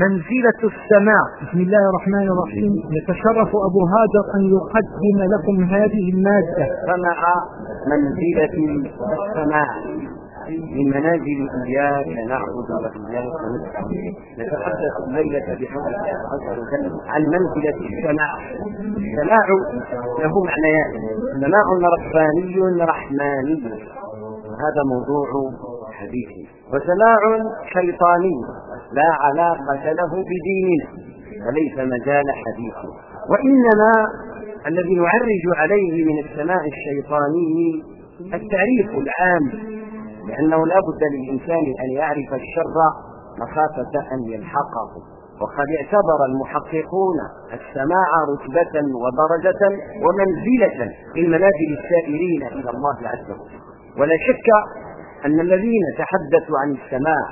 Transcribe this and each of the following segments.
منزلة السماع بسم الله الرحمن الرحيم. يتشرف أبو هاجر أن يقدم لكم هذه المادة. سمع منزلة السماع من منازل إياك نعبد وإياك نستعين نتحدث الليلة بحول الله عز وجل عن منزلة السماع السماع له معنيان. سماع رباني رحماني. هذا موضوع حديثي. وسماع شيطاني. لا علاقة له بديننا وليس مجال حديثه. وإنما الذي نعرج عليه من السماع الشيطاني التعريف العام لأنه لا بد للإنسان أن يعرف الشر مخافة أن يلحقه. وقد اعتبر المحققون السماع رتبة ودرجة ومنزلة في منازل السائرين إلى الله عز وجل. ولا شك أن الذين تحدثوا عن السماع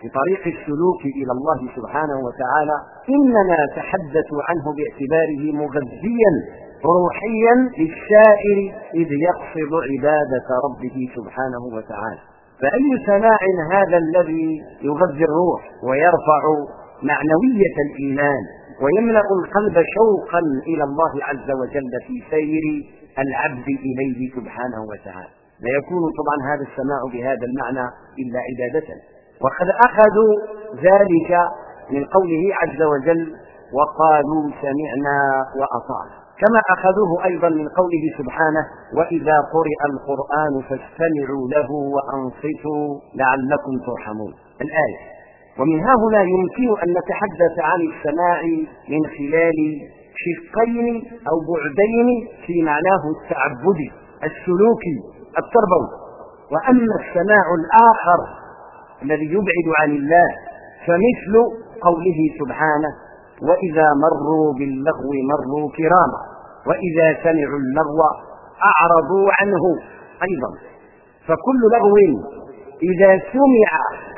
في طريق السلوك إلى الله سبحانه وتعالى إنما تحدثوا عنه باعتباره مغذيا روحيا للسائر إذ يقصد عبادة ربه سبحانه وتعالى. فأي سماع هذا الذي يغذي الروح ويرفع معنوية الإيمان ويملأ القلب شوقا إلى الله عز وجل في سير العبد إليه سبحانه وتعالى؟ لا يكون طبعا هذا السماع بهذا المعنى إلا عبادة. وقد أخذوا ذلك من قوله عز وجل وقالوا سمعنا وأطعنا. كما أخذوه أيضا من قوله سبحانه وإذا قرئ القرآن فاستمعوا له وأنصتوا لعلكم ترحمون. الآية ومن ها هنا يمكن أن نتحدث عن السماع من خلال شقين أو بعدين في معناه التعبدي السلوكي التربوي. وأما السماع الآخر الذي يبعد عن الله فمثل قوله سبحانه وإذا مروا باللغو مروا كراما وإذا سمعوا اللغو أعرضوا عنه أيضا. فكل لغو إذا سمع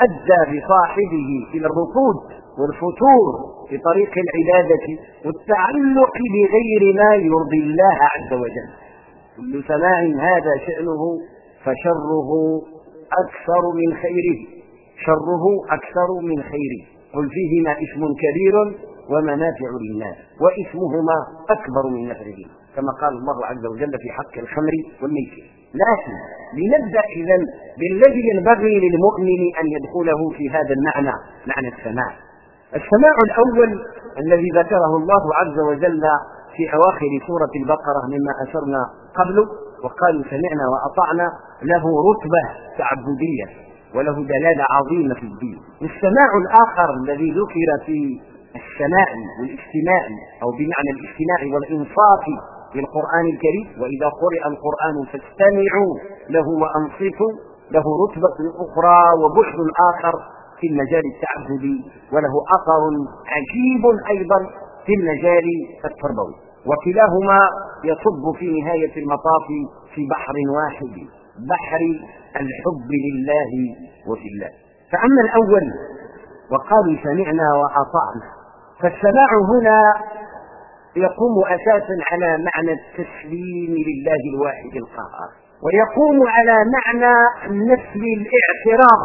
أدى بصاحبه إلى الركود والفتور في طريق العبادة والتعلق بغير ما يرضي الله عز وجل. كل سماع هذا شأنه فشره أكثر من خيره. شره أكثر من خيره. قل فيهما اسم كبير ومنافع للناس واسمهما أكبر من نفعه كما قال الله عز وجل في حق الخمر والميسر. لكن لنبدأ إذا بالذي ينبغي للمؤمن أن يدخله في هذا المعنى معنى السماع. السماع الأول الذي ذكره الله عز وجل في أواخر سورة البقرة مما أشرنا قبل وقالوا سمعنا وأطعنا له رتبة تعبدية. وله دلالة عظيمة في الدين. السماع الآخر الذي ذكر في السماع والاستماع أو بمعنى الاستماع والإنصات للقرآن الكريم وإذا قرئ القرآن فاستمعوا له وأنصتوا له رتبة أخرى وبعد آخر في المجال التعبدي وله أثر عجيب أيضا في المجال التربوي. وكلاهما يصب في نهاية المطاف في بحر واحد بحر الحب لله وفي الله. فأما الأول وقالوا سمعنا وأطعنا فالسماع هنا يقوم أساسا على معنى التسليم لله الواحد القهار ويقوم على معنى نسل الاعتراف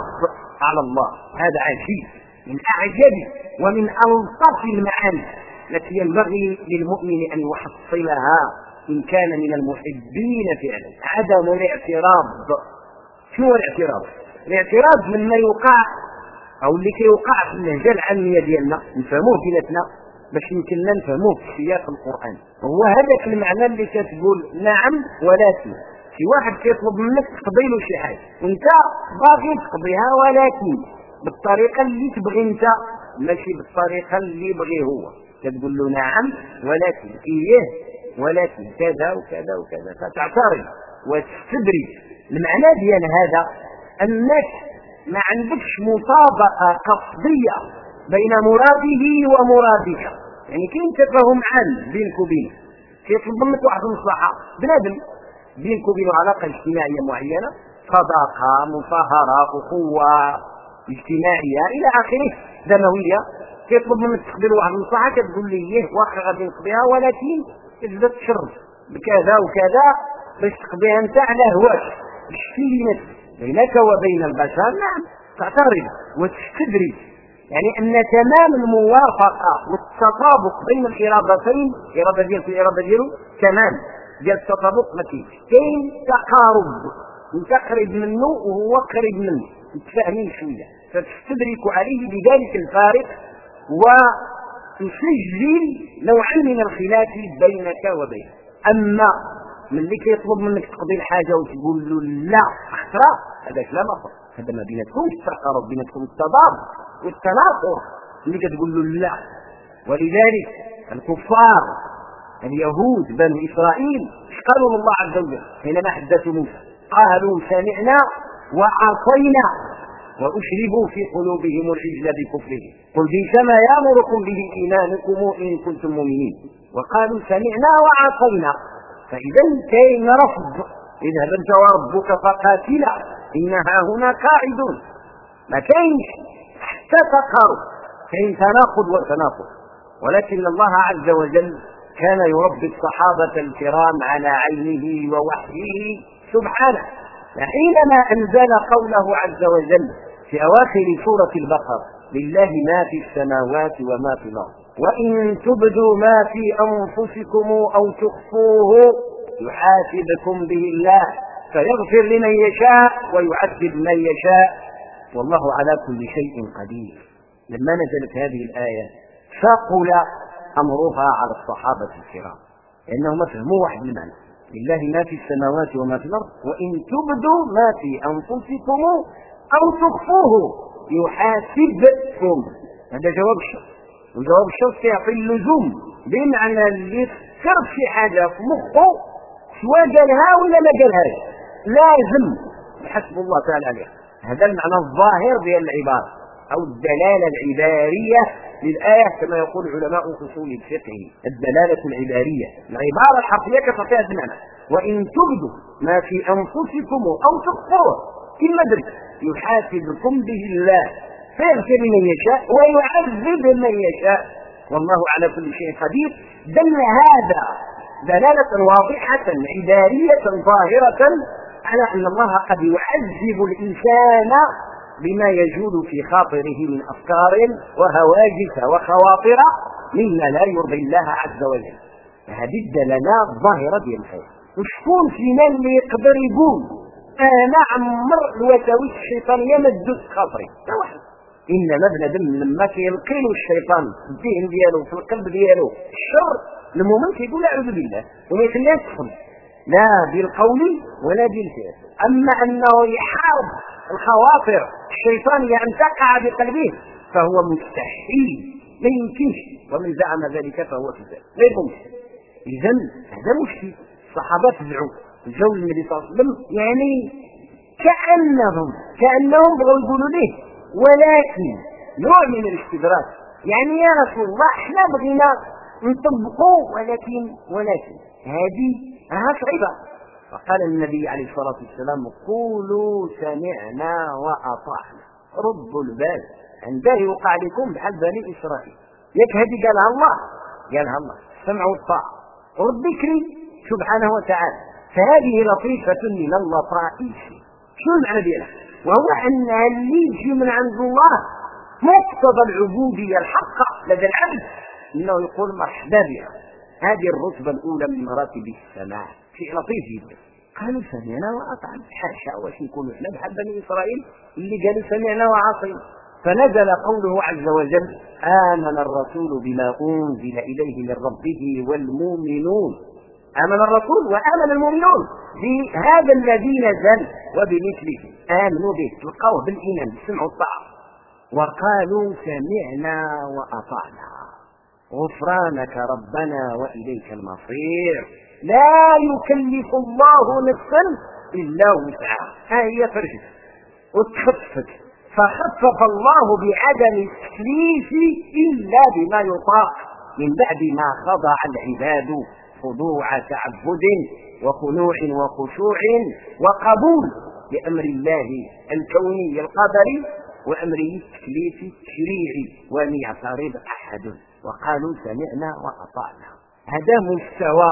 على الله. هذا عجيب من أعجب ومن ألطف المعاني التي ينبغي للمؤمن أن يحصلها إن كان من المحبين فعلا. عدم الاعتراض شو الاعتراض؟ الاعتراض لما يوقع أو اللي كيوقع في اللهجة العامية ديالنا نفهموه بيناتنا باش يمكننا نفهموه في سياق القرآن. هو هذاك المعنى اللي كتقول نعم ولكن شي واحد كيطلب منك تقضي له شي حاجة وانت باغي تقضيها ولكن بالطريقة اللي تبغي انت ماشي بالطريقة اللي يبغي هو. كتقول له نعم ولكن إيه ولكن كذا وكذا وكذا فتعترض وتستدري. المعنى ديال هذا أنك ما عندكش مطابقة قصدية بين مراده ومرادك. يعني كاين تفاهم عام بينك وبينه. كيطلب منك واحد المصلحة. بنادم بينك وبينه علاقة اجتماعية معينة صداقة مصاهرة أخوة اجتماعية إلى آخره. دموية. كيطلب منك تقدر واحد المصلحة كتقول لي إيه واخا غادي نقضيها ولكن كتبدا تشرب بكذا وكذا باش تقضيها أنت على هواك. نفسك بينك وبين البشر؟ نعم. تعترض وتستدري. يعني أن تمام الموافقة والتطابق بين الإرادتين الاراده ديالك والاراده ديالو تمام. ديال التطابق ما كاينش كاين تقارب. انت قريب منه وهو قريب منه. متفاهمين شوية. فتستدرك عليه بذلك الفارق وتسجل نوعا من الخلاف بينك وبينه. أما ملي كيطلب منك تقضي الحاجة وتقول له لا اخترى هذا كلام اخر هذا ما بيناتكم التقارب بيناتكم التضاد والتناقض. ملي كتقول له لا. ولذلك الكفار اليهود بنو إسرائيل قالوا الله عز وجل؟ حينما حدثوا موسى قالوا سمعنا وعصينا وأشربوا في قلوبهم العجل بكفرهم. قل بئس ما يأمركم به إيمانكم إن كنتم مؤمنين. وقالوا سمعنا وعصينا. فإذا كاين رفض اذهب انت وربك فقاتلا انها هنا قاعدون ما كاينش حتى تقارب. كاين تناقض وتناقض. ولكن الله عز وجل كان يربي الصحابة الكرام على عينه ووحيه سبحانه. فحينما أنزل قوله عز وجل في أواخر سورة البقرة لله ما في السماوات وما في الأرض. وإن تبدوا ما في أنفسكم أو تخفوه يحاسبكم به الله فيغفر لمن يشاء ويعذب من يشاء. والله على كل شيء قدير. لما نزلت هذه الآية ثقل أمرها على الصحابة الكرام لأنهم فهموا واحد المعنى. لله ما في السماوات وما في الأرض وإن تبدوا ما في أنفسكم أو تخفوه يحاسبكم. هذا جواب الشرط وجواب الشرط يعطي اللزوم بمعنى اللي فكر في حاجة في مخه سواء قالها ولا ما قالهاش لازم يحسب الله تعالى عليها هذا المعنى الظاهر ديال العبارة أو الدلالة العبارية للآية كما يقول علماء أصول الفقه. الدلالة العبارية. العبارة الحرفية كتعطيها المعنى وإن تبدوا ما في أنفسكم أو تخفوه كما درت يحاسبكم به الله. فيغفر من يشاء ويعذب من يشاء. والله على كل شيء قدير. دل هذا دلالة واضحة عبارية ظاهرة على أن الله قد يعذب الإنسان بما يجول في خاطره من أفكار وهواجس وخواطر مما لا يرضي الله عز وجل. هذه الدلالة ظاهرة ديال الخير وشكون فينا اللي يقدر يقول أنا عمر الوساوس الشيطانيه ما خاطري. لا واحد. انما بنادم لما كيلقي له الشيطان في الذهن ديالو في القلب ديالو. الشر المؤمن كيقول أعوذ بالله وما يخليهاش تدخل لا بالقول ولا بالفعل. أما أنه يحارب الخواطر الشيطانيه ان تقع بقلبه فهو مستحيل. ما يمكنش. ومن زعم ذلك فهو كذاب لا يمكن. إذا هذا مشكل. الصحابة فزعوا جاوا النبي صلى الله عليه وسلم يعني كأنهم كأنهم بغوا يقولوا له ولكن نوع من الاستدراك. يعني يا رسول الله إحنا بغينا نطبقوا ولكن ولكن هذه ها صعيبة. فقال النبي عليه الصلاة والسلام قولوا سمعنا وأطعنا. ردوا البال عنده يوقع لكم بحال بني إسرائيل. ياك هذه قالها الله. قالها الله السمع والطاعه وربي كريم سبحانه وتعالى. فهذه لطيفة من اللطائف شو المعنى ديالها؟ وهو أن اللي يجي من عند الله مقتضى العبودية الحقة لدى العبد. إنه يقول مرحبا بها هذه الرتبة الأولى من مراتب السماع شيء لطيف جدا. قالوا سمعنا وأطعنا. حاشا واش نكونوا إحنا بحال بني إسرائيل؟ اللي قالوا سمعنا وعصينا فنزل قوله عز وجل آمن الرسول بما أنزل إليه من ربه والمؤمنون. آمن الرسول وآمن المؤمنون بهذا الذي نزل وبمثله. آمنوا به تلقوه بالإيمان بالسمع والطاعة وقالوا سمعنا وأطعنا. غفرانك ربنا وإليك المصير. لا يكلف الله نفسا إلا وسعها. ها هي فرجت وتخفف. فخفف الله بعدم التكليف إلا بما يطاق. من بعد ما خضع العباد خضوع تعبد وخنوع وخشوع وقبول لأمر الله الكوني القدري وامره التكليفي التشريعي ولم يعترض أحد. وقالوا سمعنا وأطعنا. هذا مستوى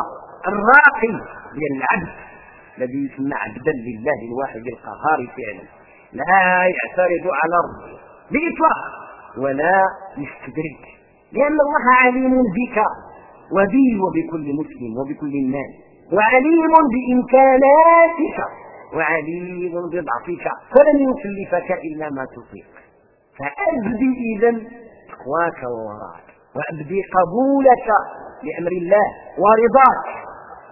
الراقي للعبد الذي يسمى عبدا لله الواحد القهار فعلا. لا يعترض على ربه بإطلاق ولا يستدرك. لأن الله عليم بك. وبي وبكل مسلم وبكل الناس. وعليم بإمكاناتك وعليم بضعفك. فلن يكلفك إلا ما تطيق. فأبدي إذا تقواك ووراك. وأبدي قبولك لأمر الله ورضاك.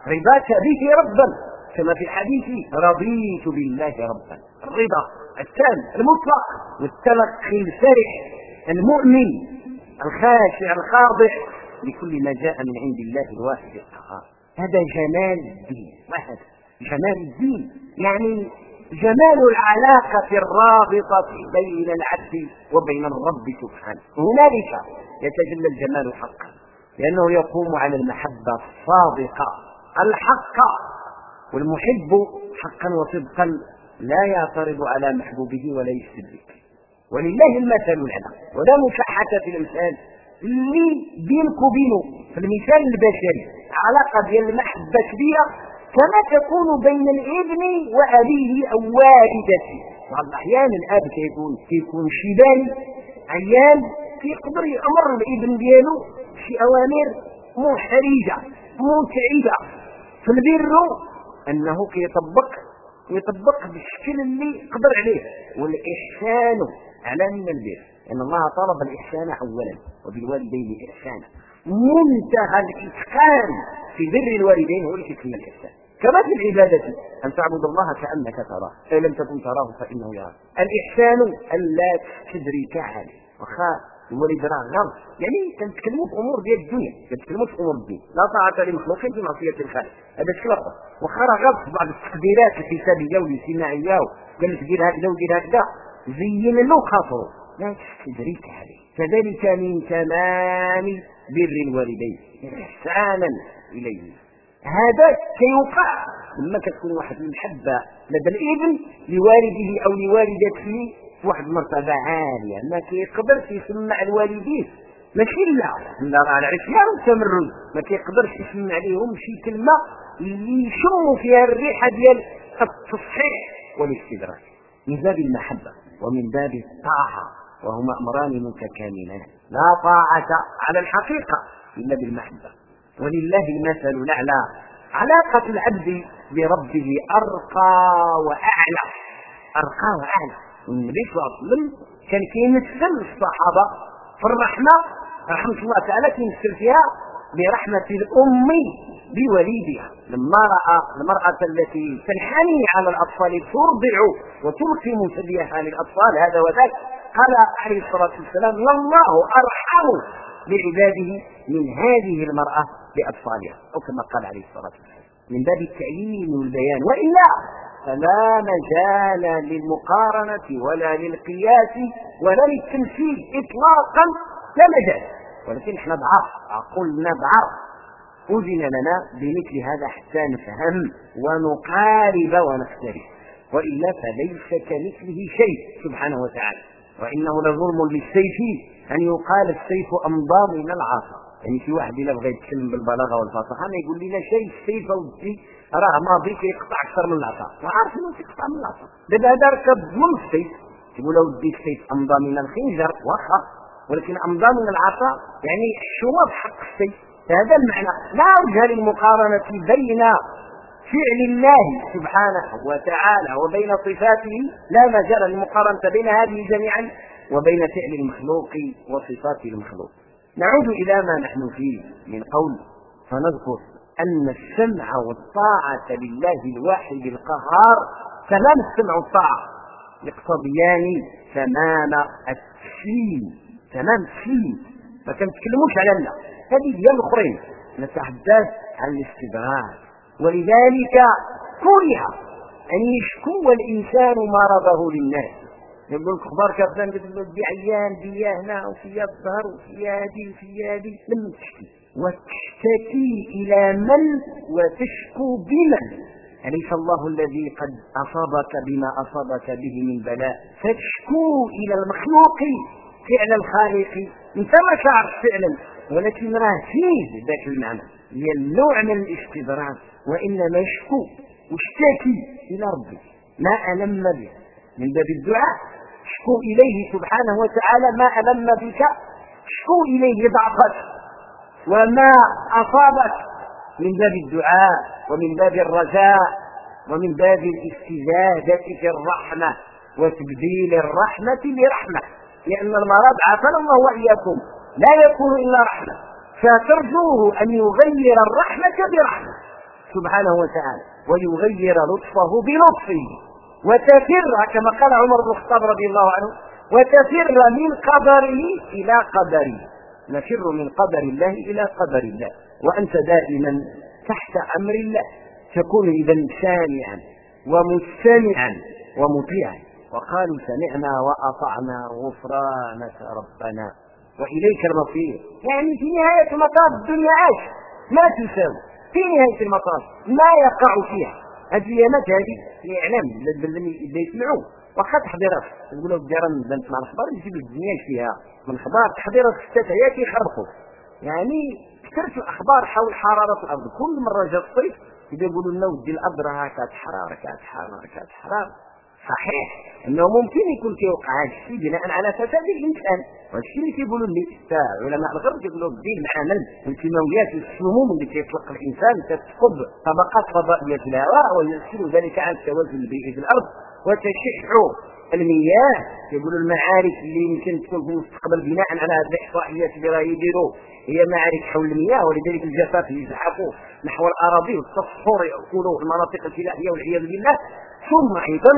رضاك به ربا. كما في الحديث رضيت بالله ربا. الرضا التام المطلق والتلقي الفرح المؤمن الخاشع الخاضع لكل ما جاء من عند الله الواحد القهار هذا جمال الدين وهذا جمال الدين يعني جمال العلاقة الرابطة بين العبد وبين الرب سبحانه. هنالك يتجلى الجمال حقا لأنه يقوم على المحبة الصادقة الحق. والمحب حقا وصدقا لا يعترض على محبوبه ولا يستدرك ولله المثل الاعلى ولا مشحة في الامثال اللي بينك وبينه في المثال البشري علاقة ديال المحبة كبيرة كما تكون بين الابن وأبيه أو والدته بعض الاحيان الأب كيكون كيكون شيباني عيان كيقدر يأمر الابن ديالو شي أوامر محرجه متعبه في البر أنه كيطبق يطبق بالشكل اللي قدر عليه والإحسان على من البر. إن الله طلب الإحسان اولا. وبالوالدين إحسانا. منتهى الإتقان في بر الوالدين هو اللي يسمى الإحسان. كما في العبادة. أن تعبد الله كأنك تراه. فإن لم تكن تراه فإنه يراك. الإحسان ألا تدرك عليه وخا الوالد راه غلط يعني كنتكلموا في أمور ديال الدنيا. كنتكلموا في أمور الدين. لا طاعة لمخلوق في معصية الخالق. هذا شكل اخر وأخا راه غلط بعض التقديرات الحسابية والاجتماعية. وقال لك دير هكذا ودير هكذا. زين له خاطره لا تدريك عليه كذلك من تمام بر الوالدين إحسانا إليه. هذا كيوقع لما كتكون واحد المحبه لدى الإبن لوالده أو لوالدته واحد المرتبه عالية ما كيقدرش يسمع الوالدين. ماشي لا لا راه العصيان والتمرد ما كيقدرش يسمع عليهم شي كلمة اللي يشموا فيها الريحة ديال التصحيح والاستدراك. من باب المحبة ومن باب الطاعة. وهما امران متكاملان لا طاعة على الحقيقة إلا بالمحبة. ولله المثل الأعلى. علاقة العبد بربه أرقى وأعلى. أرقى وأعلى. النبي صلى الله عليه وسلم كان كيمثل الصحابه في الرحمة. رحمة الله تعالى كيمثل فيها برحمة الأم بوليدها. لما راى المرأة التي تنحني على الأطفال ترضع وتلقم ثديها للأطفال هذا وذاك قال عليه الصلاة والسلام لله أرحم بعباده من هذه المرأة بأطفالها. أو كما قال عليه الصلاة والسلام. من باب التعيين والبيان. وإلا فلا مجال للمقارنة ولا للقياس ولا للتمثيل إطلاقا لا مجال. ولكن إحنا ضعف عقولنا ضعف أذن لنا بمثل هذا حتى نفهم ونقارب ونختلف. وإلا فليس كمثله شيء سبحانه وتعالى. وإنه لظلم للسيف أن يقال السيف أمضى من العصا يعني في واحد إلا بغى يتكلم بالبلاغة والفصاحة ما يقول لنا شيء السيف ودي راه ماضي كيقطع أكثر من العصا. وعارف إنه كيقطع من العصا. دابا هذا ركب ظلم السيف. تقول له ودي السيف أمضى من الخنجر واخا. ولكن امضى من العصا يعني حشومه بحق السيف هذا المعنى. لا وجه للمقارنة بين فعل الله سبحانه وتعالى وبين صفاته. لا مجال للمقارنة بين هذه جميعا وبين فعل المخلوق وصفات المخلوق. نعود إلى ما نحن فيه من قول. فنذكر أن السمع والطاعة لله الواحد القهار تمام السمع والطاعة. يقتضيان تمام التسليم. تمام التسليم ما كنتكلموش على الله هذه هي الأخرين. نتحدث عن الاستدراج ولذلك كره أن يشكو الإنسان مرضه للناس. يقول لك قلت له عيان بيا هنا وفي الظهر وفي هذه وفي هذه لم تشكي. وتشتكي إلى من؟ وتشكو بمن؟ أليس الله الذي قد أصابك بما أصابك به من بلاء؟ فتشكو إلى المخلوق. فعل الخالق انت ما شعرت فعلا ولكن راه فيه ذاك المعنى. هي النوع من الاستدراك وإنما يشكو واشتكي إلى ربي ما ألم به. من باب الدعاء اشكو إليه سبحانه وتعالى ما ألم بك؟ اشكو إليه ضعفك؟ وما أصابك؟ من باب الدعاء ومن باب الرجاء ومن باب الاستزادة في الرحمة وتبديل الرحمة لرحمة. لأن المرض عافانا الله وإياكم. لا يكون إلا رحمة. فترجوه أن يغير الرحمة برحمة. سبحانه وتعالى. ويغير لطفه بلطفه. وتفر كما قال عمر بن الخطاب رضي الله عنه وتفر من قدره إلى قدره نفر من قدر الله إلى قدر الله. وأنت دائما تحت أمر الله. تكون إذا سامعا ومستمعا ومطيعا. وقالوا سمعنا وأطعنا غفرانك ربنا وإليك المصير. يعني في نهاية المطاف الدنيا عاش ما تساوي في نهاية المطاف ما يقع فيها. هذه الايامات هذه؟ الإعلام اللي يسمعوا واخا تحضيرات يقولوا الجيران بنت مع الأخبار يجيب الدنيا فيها. من أخبار تحضيرات الستات هي كيخربقوا يعني كثرت الأخبار حول حرارة الأرض. كل مرة جا الصيف يقولوا لنا ودي الأرض راها كتحرر كتحرر كتحرر صحيح انه ممكن يكون كيوقع هذا الشيء بناء على فساد الإنسان. والشيء اللي كيقولوا لي علماء الغرب كيقولوا الدين العمل والكيماويات والسموم اللي كيطلق الإنسان تسقط طبقات فضائية في الهواء ويؤثر ذلك على التوازن البيئي في الأرض وتشح المياه. يقولوا المعارك اللي يمكن تكون في المستقبل بناء على هذه الإحصائيات اللي راه يديروا هي معارك حول المياه ولذلك الجفاف يزحفوا نحو الأراضي والتصفر يأكلوا المناطق الفلاحية والعياذ بالله. ثم أيضا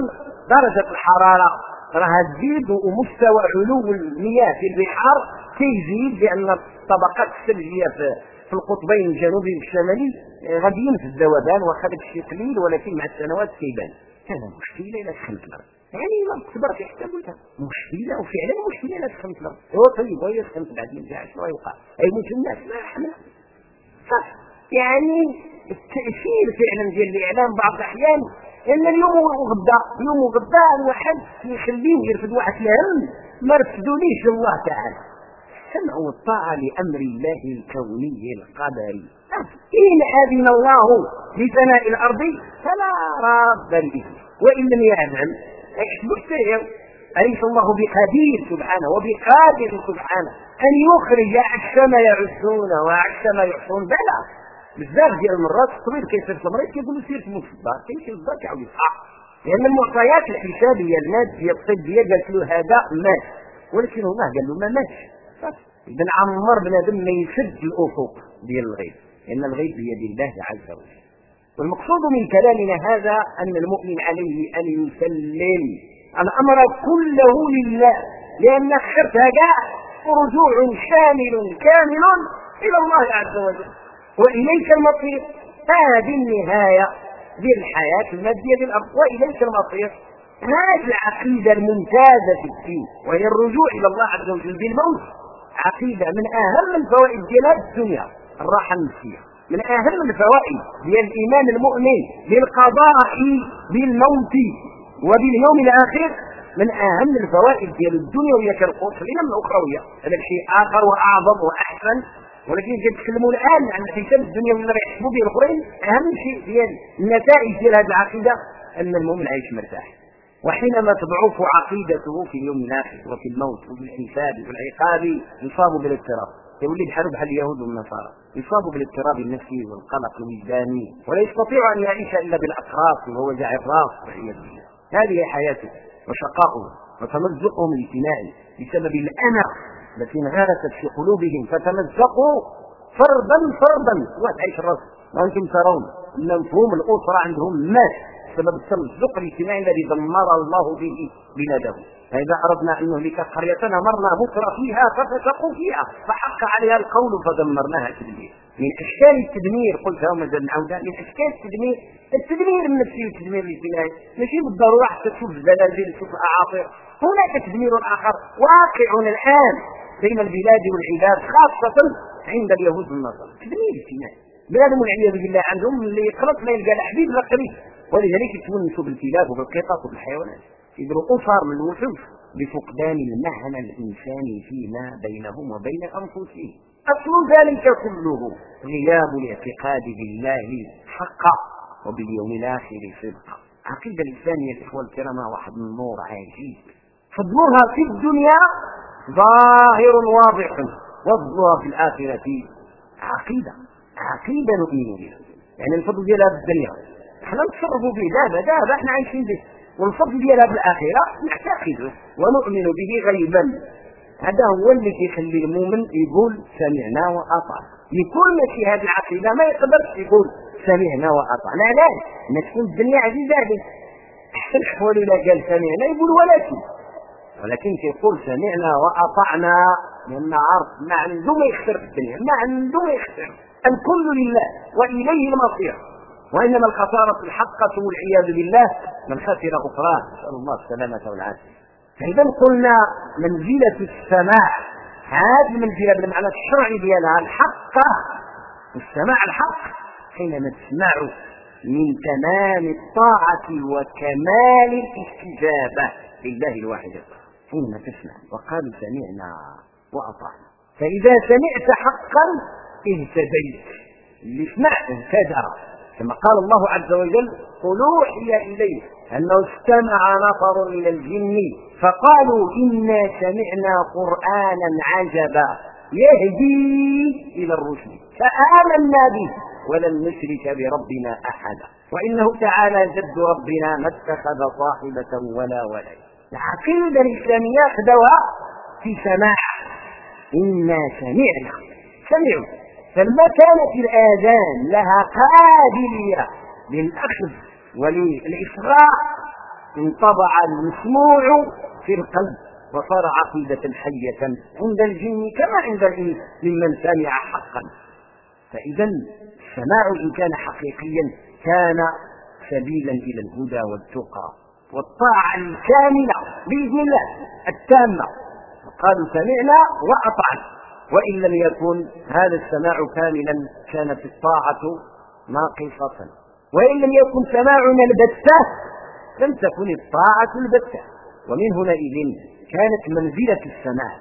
درجة الحرارة راها تزيد ومستوى علو المياه في البحار كيزيد لأن الطبقات الثلجيه في في القطبين الجنوبي والشمالي غادي ينفذ الذوبان واخا داك الشيء قليل ولكن مع السنوات كيبان. هذا مشكلة إلى دخلت الأرض. يعني ما تصبر في حتى قلتها. مشكلة وفعلا مشكلة إلى دخلت الأرض. هو طيب هو يدخل بعدين جاء شنو يوقع يموت الناس ما يحمل صح. يعني التأثير فعلا ديال الإعلام بعض الأحيان لأن اليوم وغدا اليوم وغدا الواحد يخليه يرفد واحد الهم ما رفدوليش الله تعالى. السمع والطاعة لأمر الله الكوني القدري. إن أذن الله لثناء الأرض فلا راد به. وإن لم يعلم مستهير أليس الله بقدير سبحانه وبقادر سبحانه أن يخرج عكس ما يعسون وعكس ما يحصون بلى. بزاف ديال المرات الطبيب كيصير في المريض كيقول له سير تموت في الدار كيمشي للدار كيعاود يصحى لأن المعطيات الحسابيه الماديه الطبيه قالت له هذا مات. ولكن الله قال له ما ماتش. اذا عمر بنادم ما يسد الأفق ديال الغيب. لأن الغيب بيد الله عز وجل. والمقصود من كلامنا هذا أن المؤمن عليه أن يسلم. الامر كله لله. لأن خسرتها كاع رجوع شامل كامل إلى الله عز وجل. وإليك المصير. هذه النهاية للحياة المادية بالارض وإليك المصير. هذه العقيدة الممتازة في الدين وهي الرجوع إلى الله عز وجل بالموت. عقيدة من أهم الفوائد ديال الدنيا الراحة النفسية. من أهم الفوائد ديال الإيمان المؤمن بالقضاء بالموت وباليوم الآخر. من أهم الفوائد ديال الدنيا وهي كالقوس من الأخروية. هذا شيء آخر وأعظم وأحسن ولكن كنتكلموا الآن عن حساب الدنيا واللي يحسبوا به الاخرين أهم شيء ديال النتائج ديال هذه العقيدة أن المؤمن عايش مرتاح. وحينما تضعف عقيدته في اليوم الآخر وفي الموت وفي الحساب والعقاب يصاب بالاضطراب. يولي بحال بحال اليهود والنصارى. يصاب بالاضطراب النفسي والقلق الوجداني. ولا يستطيع أن يعيش إلا بالأطراف ووجع الراس والعياذ بالله. هذه حياته وشقاؤه وتمزقهم الاجتماعي بسبب الانا التي انغرست في قلوبهم فتمزقوا فردا فردا وتعيش الراس. وأنتم ترون أن مفهوم الأسرة عندهم مات بسبب التمزق الاجتماعي الذي دمر الله به بلاده. فإذا أردنا أن نهلك قرية أمرنا بكر فيها ففسقوا فيها. فحق عليها القول فدمرناها تدمير. من أشكال التدمير قلت يوم نعود. من أشكال التدمير التدمير النفسي والتدمير الاجتماعي. ماشي بالضرورة حتى تشوف الزلازل تشوف الأعاصر. هناك تدمير آخر واقع الآن. بين البلاد والعباد خاصة عند اليهود والنصارى. تدمير اجتماعي بلادهم والعياذ بالله عندهم اللي يقرط ما يلقى الحبيب لا قريب ولذلك يتونسوا بالكلاب وبالقطط وبالحيوانات يدروا أسر من الوحوش بفقدان المعنى الإنساني فيما بينهم وبين أنفسهم. أصل ذلك كله غياب الاعتقاد بالله حقا وباليوم الآخر صدقا عقيدة الإنسانية الإخوة الكرام واحد النور عجيب فضلها في الدنيا ظاهر واضح. وفضلها في الآخرة عقيدة عقيدة نؤمن بها. يعني الفضل ديالها في الدنيا نتصرفوا به. دابا دابا إحنا عايشين به. والفضل ديالها في الآخرة نعتقده ونؤمن به غيبا. هذا هو اللي كيخلي المؤمن يقول سمعنا وأطعنا. يكون ماشي هذه العقيدة ما يقدرش يقول سمعنا وأطعنا. علاش؟ ما تكون الدنيا عزيزة عليه أحسن الاحوال اذا قال سمعنا يقول ولكن. ولكن كيقول سمعنا وأطعنا لأن عرف ما عنده ما يخسر في الدنيا ما عنده ما يخسر. الكل لله وإليه المصير. وإنما الخسارة الحقة والعياذ بالله من خسر اخراه نسأل الله السلامة والعافية. فإذا قلنا منزلة السماع. هذه المنزله بالمعنى الشرعي ديالها الحقه السماع الحق. حينما تسمع من تمام الطاعة وكمال الاستجابة لله الواحد. حين تسمع. وقالوا سمعنا وأطعنا. فإذا سمعت حقا اهتديت. اللي سمع اهتدى كما قال الله عز وجل قل أوحي اليه أنه استمع نفر من الجن. فقالوا إنا سمعنا قرانا عجبا يهدي إلى الرشد. فآمنا به ولن نشرك بربنا أحدا. وإنه تعالى جد ربنا ما اتخذ صاحبة ولا ولد. العقيدة الإسلامية خدوها في سماع انا سمعنا. سمعوا. فلما كانت الآذان لها قابلية للأخذ وللاصغاء انطبع المسموع في القلب وصار عقيدة حية عند الجن كما عند الإنس ممن سمع حقا. فإذا السماع إن كان حقيقيا كان سبيلا إلى الهدى والتقى. والطاعة الكاملة بإذن الله التامة. قالوا سمعنا وأطعنا. وإن لم يكن هذا السماع كاملا كانت الطاعة ناقصة. وإن لم يكن سماعنا البتة لم تكن الطاعة البتة. ومن هنا إذن كانت منزلة السماع.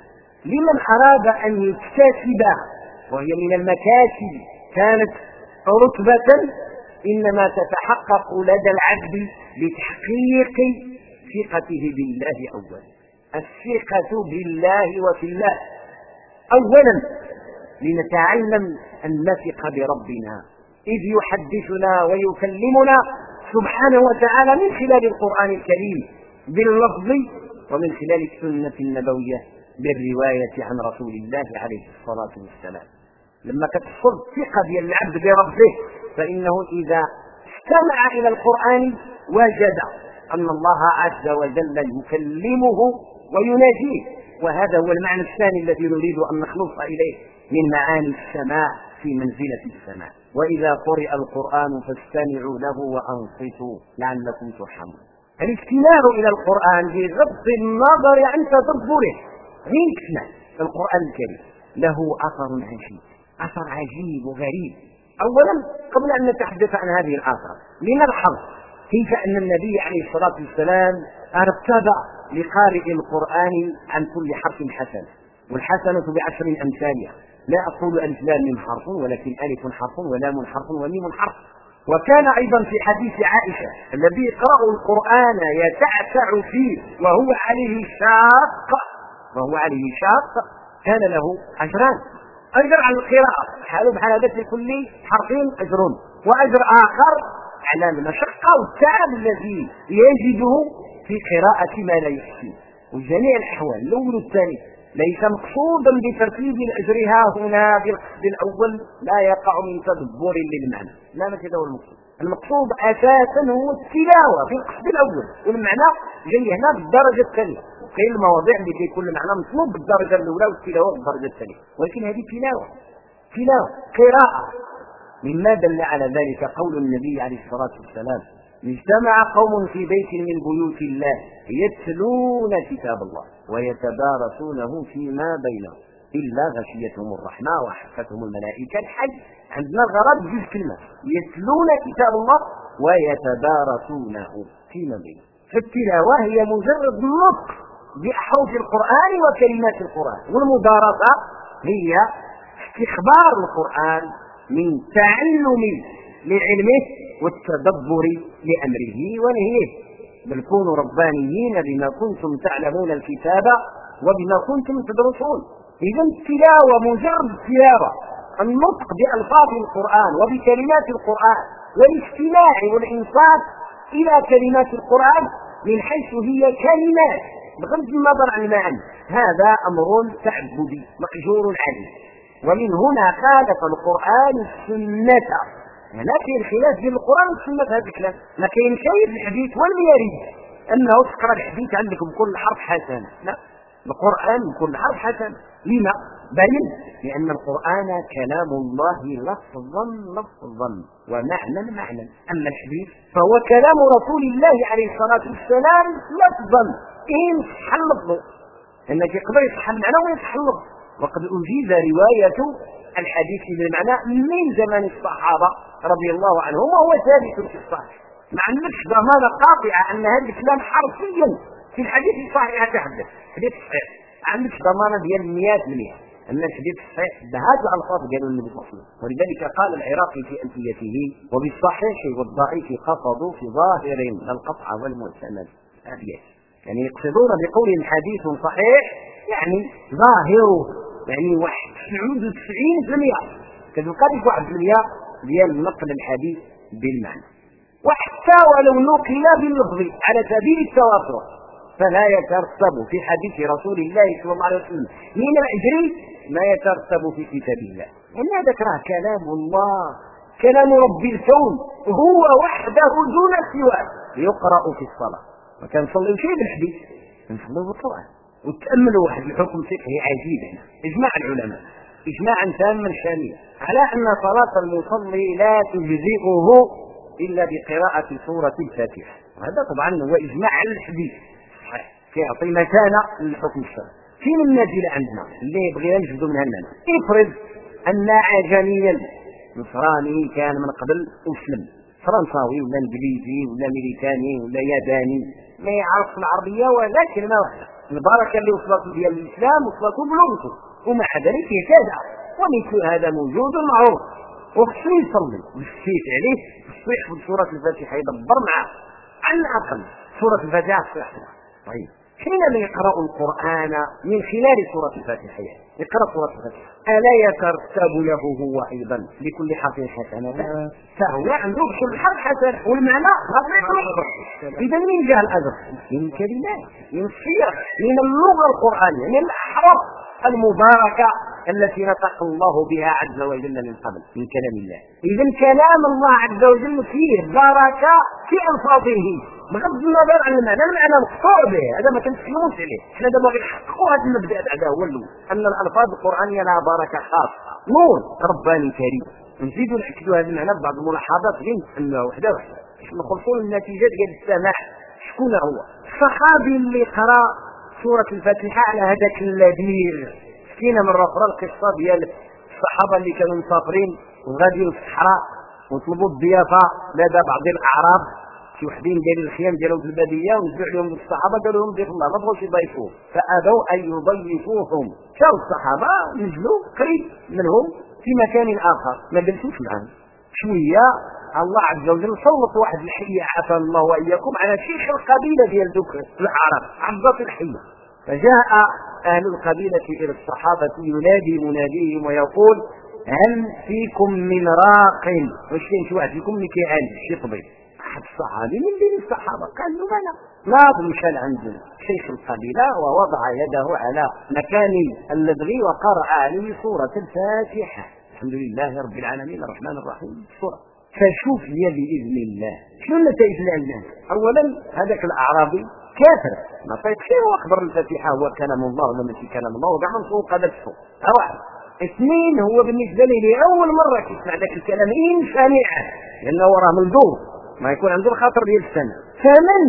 لمن أراد أن يكتسب وهي من المكاسب كانت رتبة إنما تتحقق لدى العبد بتحقيق ثقته بالله أولا. الثقة بالله وفي الله. أولا لنتعلم أن نثق بربنا. إذ يحدثنا ويكلمنا سبحانه وتعالى من خلال القرآن الكريم باللفظ ومن خلال السنة النبوية بالرواية عن رسول الله عليه الصلاة والسلام. لما كتحصل الثقة ديال العبد بربه فإنه إذا استمع إلى القرآن وجد أن الله عز وجل يكلمه ويناجيه. وهذا هو المعنى الثاني الذي نريد أن نخلص إليه من معاني السماع في منزلة السماع وإذا قرئ القرآن فاستمعوا له وأنصتوا لعلكم ترحمون. الاستماع إلى القرآن بغض النظر عن تدبره. غير تسمع القرآن الكريم له أثر عجيب. أثر عجيب وغريب. اولا قبل أن نتحدث عن هذه الآثار لنلحظ كيف أن النبي عليه الصلاة والسلام ارتب لقارئ القرآن عن كل حرف حسنه والحسنة بعشر أمثالها. لا أقول ألف لام حرف ولكن ألف حرف ولام حرف وميم حرف. وكان أيضا في حديث عائشة الذي يقرأ القرآن يتعتع فيه وهو عليه شاق وهو عليه شاق كان له أجران. اجر على القراءه بحال بحال هذا لكل حرف اجر وأجر آخر على المشقة والتعب الذي يجده في قراءة ما لا يحسن وجميع الأحوال الأول والثاني. ليس مقصودا بترتيب الأجر. ها هنا بالقصد الأول لا يقع من تدبر للمعنى. لا ما كذا هو المقصود. المقصود أساسا هو التلاوة في القصد الأول. والمعنى جاي هنا بالدرجه الثانية كاين المواضيع اللي كيكون المعنى مطلوب بالدرجة الأولى والتلاوه بالدرجه الثانية. ولكن هذه تلاوه تلاوه قراءة. مما دل على ذلك قول النبي عليه الصلاة والسلام اجتمع قوم في بيت من بيوت الله يتلون كتاب الله ويتدارسونه فيما بينهم إلا غشيتهم الرحمة وحفتهم الملائكة الحج عندنا الغرض جزء كلمه يتلون كتاب الله ويتدارسونه فيما بينهم. فالتلاوه هي مجرد نطق بأحرف القرآن وكلمات القرآن. والمدارسة هي استخبار القرآن من تعلم لعلمه والتدبر لأمره ونهيه. بل كونوا ربانيين بما كنتم تعلمون الكتاب وبما كنتم تدرسون. اذا التلاوة مجرد التلاوه النطق بألفاظ القرآن وبكلمات القرآن والاستماع والانصات إلى كلمات القرآن من حيث هي كلمات بغض النظر عن المعنى هذا أمر تعبدي مأجور عليه. ومن هنا خالف القرآن السنة. هنا كاين خلاف بين القرآن والسنة في هذا الكلام. ما كاين شيء في الحديث ولم يرد. أنه تقرأ الحديث عندكم كل حرف حسن. لا القرآن كل حرف حسن. لما؟ بل لأن القرآن كلام الله لفظا لفظا ومعنى معنى. أما الحديث فهو كلام رسول الله عليه الصلاة والسلام لفظا. ان صح اللفظ؟ إنك يقدر يصح المعنى ويصح اللفظ. وقد اجيز رواية الحديث بالمعنى من زمن الصحابة رضي الله عنهم وهو ثابت في الصحيح. ما عندكش ضمانه قاطعه أن هذا الكلام حرفيا في الحديث الصحيح. تحدث حديث صحيح. ما عندكش ضمانة ديال 100% ان الحديث الصحيح بهذه الالفاظ قالوا النبي صلى الله عليه وسلم. ولذلك قال العراقي في ألفيته وبالصحيح والضعيف قصدوا في ظاهر القطع والمعتمد. ابيات يعني يقصدون بقول حديث صحيح يعني ظاهره يعني واحد 99% كذلك واحد المية ديال نقل الحديث بالمعنى. وحتى ولو نقل باللفظ على سبيل التواتر فلا يترتب في حديث رسول الله صلى الله عليه وسلم من الاجر ما يترتب في كتاب الله. ان هذا كلام الله كلام رب الكون هو وحده دون سواه. يقرأ في الصلاة. ما كنصليو شيء بالحديث كنصليو بالقران وتاملوا واحد الحكم فقهي عجيب هنا. إجماع العلماء. اجماعا تاما شاملا على أن صلاة المصلي لا تجزئه إلا بقراءة سورة الفاتحة. هذا طبعا هو إجماع على الحديث. كيعطي مكانه للحكم الشرعي فين النازلة عندنا؟ اللي يبغي نجبدوا منها المعنى افرض أن عجميا نصراني كان من قبل اسلم فرنساوي ولا إنجليزي ولا أمريكاني ولا ياباني. ما يعرف العربية ولا كلمه واحدة البركة اللي وصلت ديال الإسلام وصلت بلغته ومع ذلك يتابع. ومثل هذا موجود معروف. وخصو يصلي وشفيت عليه خصو يحفظ سورة الفاتحة يدبر معاه على الأقل. سورة الفاتحة في طيب. حينما يقرأ القرآن من خلال سورة الفاتحة. يقرأ سورة الفاتحة. ألا يترتب له هو أيضا؟ لكل حرف حسنة. فهو عنده كل حرف حسنة. والمعنى إذا من جاء الأجر من كلمات من السير من اللغة القرآنية من الأحرف. المباركة التي نطق الله بها عز وجل من قبل من كلام الله. إذا كلام الله عز وجل فيه بركة في ألفاظه بغض النظر عن المعنى المعنى مقطوع به هذا ما كنتكلموش عليه. حنا دابا غنحققوا هذا المبدأ هذا هو الأول. أن الألفاظ القرآنية لها بركة خاصة. نور رباني كريم. نزيدوا ناكدوا هذا المعنى ببعض الملاحظات غير انه وحدة وحدة. باش نخلصوا النتيجة ديال السماح. شكون هو؟ الصحابي اللي قرأ سورة الفاتحة على هذاك اللذيذ مسكينه مره أخرى القصة ديال الصحابة اللي كانوا مسافرين وغاديين في الصحراء وطلبوا الضيافة. لدى بعض الأعراب شي وحدين دايرين الخيام ديالهم في البادية ونزلوا عليهم الصحابة. قالوا لهم ضيف الله ما بغاوش يضيفوه. فأبوا أن يضيفوهم. شاو الصحابة نزلوا قريب منهم في مكان آخر. ما جلسوش معهم شوية الله عز وجل سلط واحد الحية عافى الله وإياكم على شيخ القبيلة ديال دوك الاعراب عبدة الحية. فجاء أهل القبيلة إلى الصحابة ينادي مناديهم ويقول هل فيكم من راق؟ واش كاين شي واحد فيكم اللي كيعالج شي طبيب أحد الصحابي من بين الصحابة قال له أنا ناظم مشى عند شيخ القبيلة. ووضع يده على مكان اللدغي وقرأ عليه سورة الفاتحة. الحمد لله رب العالمين الرحمن الرحيم سورة. فشوف لي باذن الله. شنو النتائج اللي عندنا اولا هذاك الأعرابي كافر. ما طيب شيء واخبر الفاتحة هو كلام الله ولا ماشي كلام الله وكاع من فوق هذا واحد اثنين هو بالنسبة لي لأول مرة كيسمع ذاك الكلام. إن سمعه. لأنه راه ملدوب ما يكون عنده الخاطر ديال السمع. فمن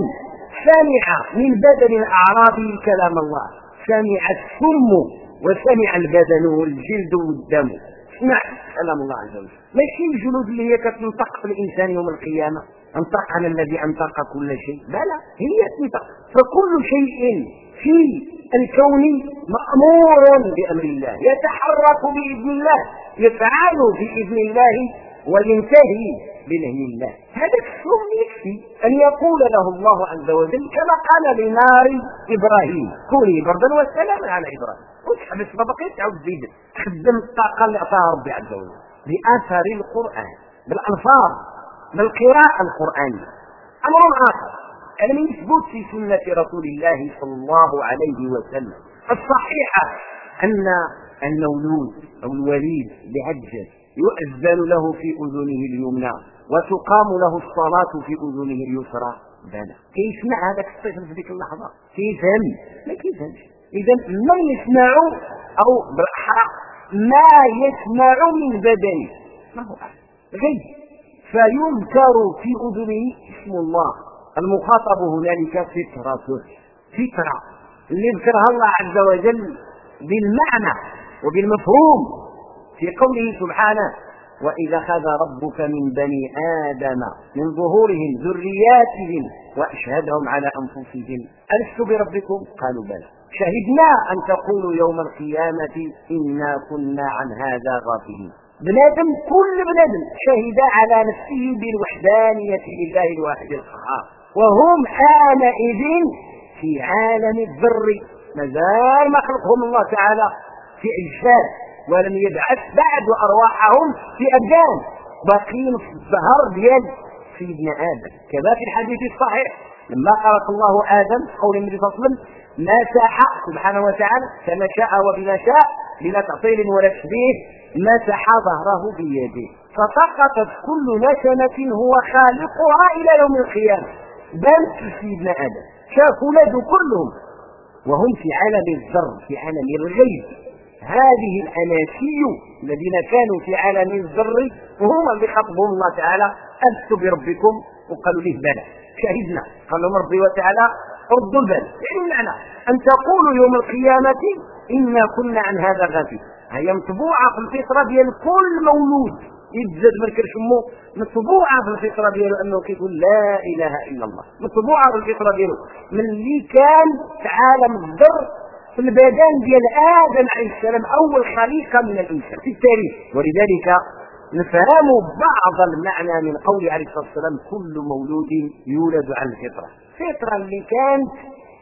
سمع من بدن الأعرابي كلام الله. سمع السم وسمع البدن والجلد والدم. اسمع كلام الله عز وجل. ماشي الجلود اللي هي كتنطق في الإنسان يوم القيامة. انطق على الذي انطق كل شيء. بلى هي تنطق. فكل شيء في الكون مأمور بأمر الله. يتحرك بإذن الله يفعل بإذن الله وينتهي بنهي الله. هذا الشؤم يكفي أن يقول له الله عز وجل كما قال لنار إبراهيم. كوني بردا وسلاما على إبراهيم. وتحبس ما بقيت تعود تزيد خدم الطاقة اللي أعطاها ربي عز وجل. بأثر القرآن بالألفاظ بالقراءة القرآنية. أمر آخر ألم يثبت في سنة رسول الله صلى الله عليه وسلم. الصحيحة أن المولود أو الوليد بعجل يؤذن له في أذنه اليمنى وتقام له الصلاة في أذنه اليسرى. بلى. كيسمع هذاك الطفل في ذيك اللحظة؟ كيفهم ما كيفهمش. إذا من يسمع أو بالأحرى ما يسمع من بدنه ما هو غيب. فيذكر في أذنه اسم الله. المخاطب هنالك فطرته فطرة اللي ذكرها الله عز وجل بالمعنى وبالمفهوم في قوله سبحانه وإذا أخذ ربك من بني آدم من ظهورهم ذرياتهم وأشهدهم على أنفسهم ألست بربكم؟ قالوا بلى. شهدنا أن تقولوا يوم القيامة إنا كنا عن هذا غافلين. بنادم كل بنادم شهد على نفسه بالوحدانية لله الواحد القهار وهم آنئذ في عالم الذر مازال ما خلقهم الله تعالى في أجساد ولم يبعث بعد أرواحهم في أبدان. باقين في الظهر ديال سيدنا آدم. كما في الحديث الصحيح لما خلق الله آدم قول النبي صلى الله عليه وسلم مسح سبحانه وتعالى كما شاء وبما شاء بلا تعطيل ولا تشبيه مسح ظهره بيده. فسقطت كل نسمة هو خالقها إلى يوم القيامة. بل سيدنا آدم شاف ولاده كلهم وهم في عالم الذر في عالم الغيب. هذه الأناسي الذين كانوا في عالم الذر هم اللي خطبهم الله تعالى ألست بربكم؟ وقالوا له بلى. شهدنا قال لهم ربي وتعالى البال يعني المعنى أن تقولوا يوم القيامة إنا كنا عن هذا غافل هي مطبوعة في الفطرة ديال كل مولود. يتزاد من كرشمو مطبوعة في الفطرة ديالو أنه كيقول لا إله إلا الله. مطبوعة في الفطرة ديالو. من اللي كان في عالم الذر في البدن ديال آدم عليه السلام أول خليقة من الإنسان في التاريخ. ولذلك نفهم بعض المعنى من قول عليه الصلاة والسلام كل مولود يولد على الفطرة الفطرة اللي كانت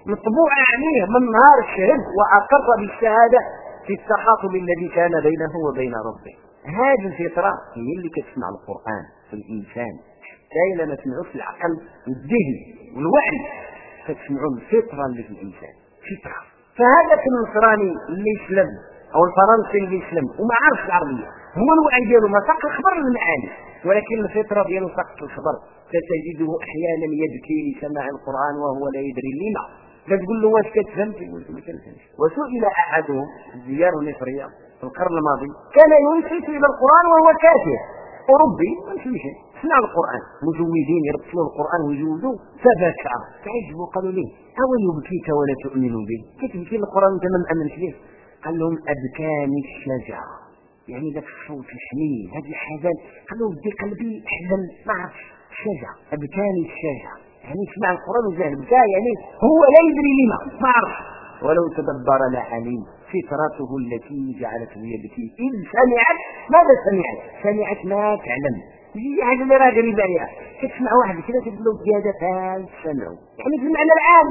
مطبوعة عليه من نهار الشهد وأقر بالشهادة في التخاطب الذي كان بينه وبين ربه. هذه الفطرة هي اللي كتسمع القرآن في حتى إذا ما سمعوش العقل والذهن والوعي كتسمعوا الفطرة اللي في الإنسان. فطرة. فهذا النصراني اللي يسلم أو الفرنسي اللي يسلم وما عارف العربية. هو الوعي ديالو ما ساق الخبر المعاني ولكن الفطرة ديالو ساقط الخبر فتجده أحيانا يبكي لسماع القرآن وهو لا يدري لما. فتقول له واش كتفهم تقول ما كنفهمش. وسئل أحدهم زيار مصرية في القرن الماضي كان ينصت إلى القرآن وهو كافر. أوروبي ما شيء. سمع القرآن. مجودين يرسلوا القرآن ويجودوا فبكى. تعجبوا قالوا ليه أو يبكيك ولا تؤمن به. كيف يبكي القرآن أنت ما مأمنش به. قال لهم أبكاني الشجع يعني ذاك الصوت الحنين هذه الحزن له بدي قلبي حزن ما عرفش الشجع أبكاني الشجع يعني سمع القرآن وجاه بكى يعني هو لا يدري لما. ما عرف ولو تدبر لعليم فطرته التي جعلته يبكي. إذ سمعت ماذا سمعت؟ سمعت ما تعلم. حاجة اللي راه غريبة عليها تسمع واحد كذا تقول له زيادة سمعوا يعني في المعنى العام.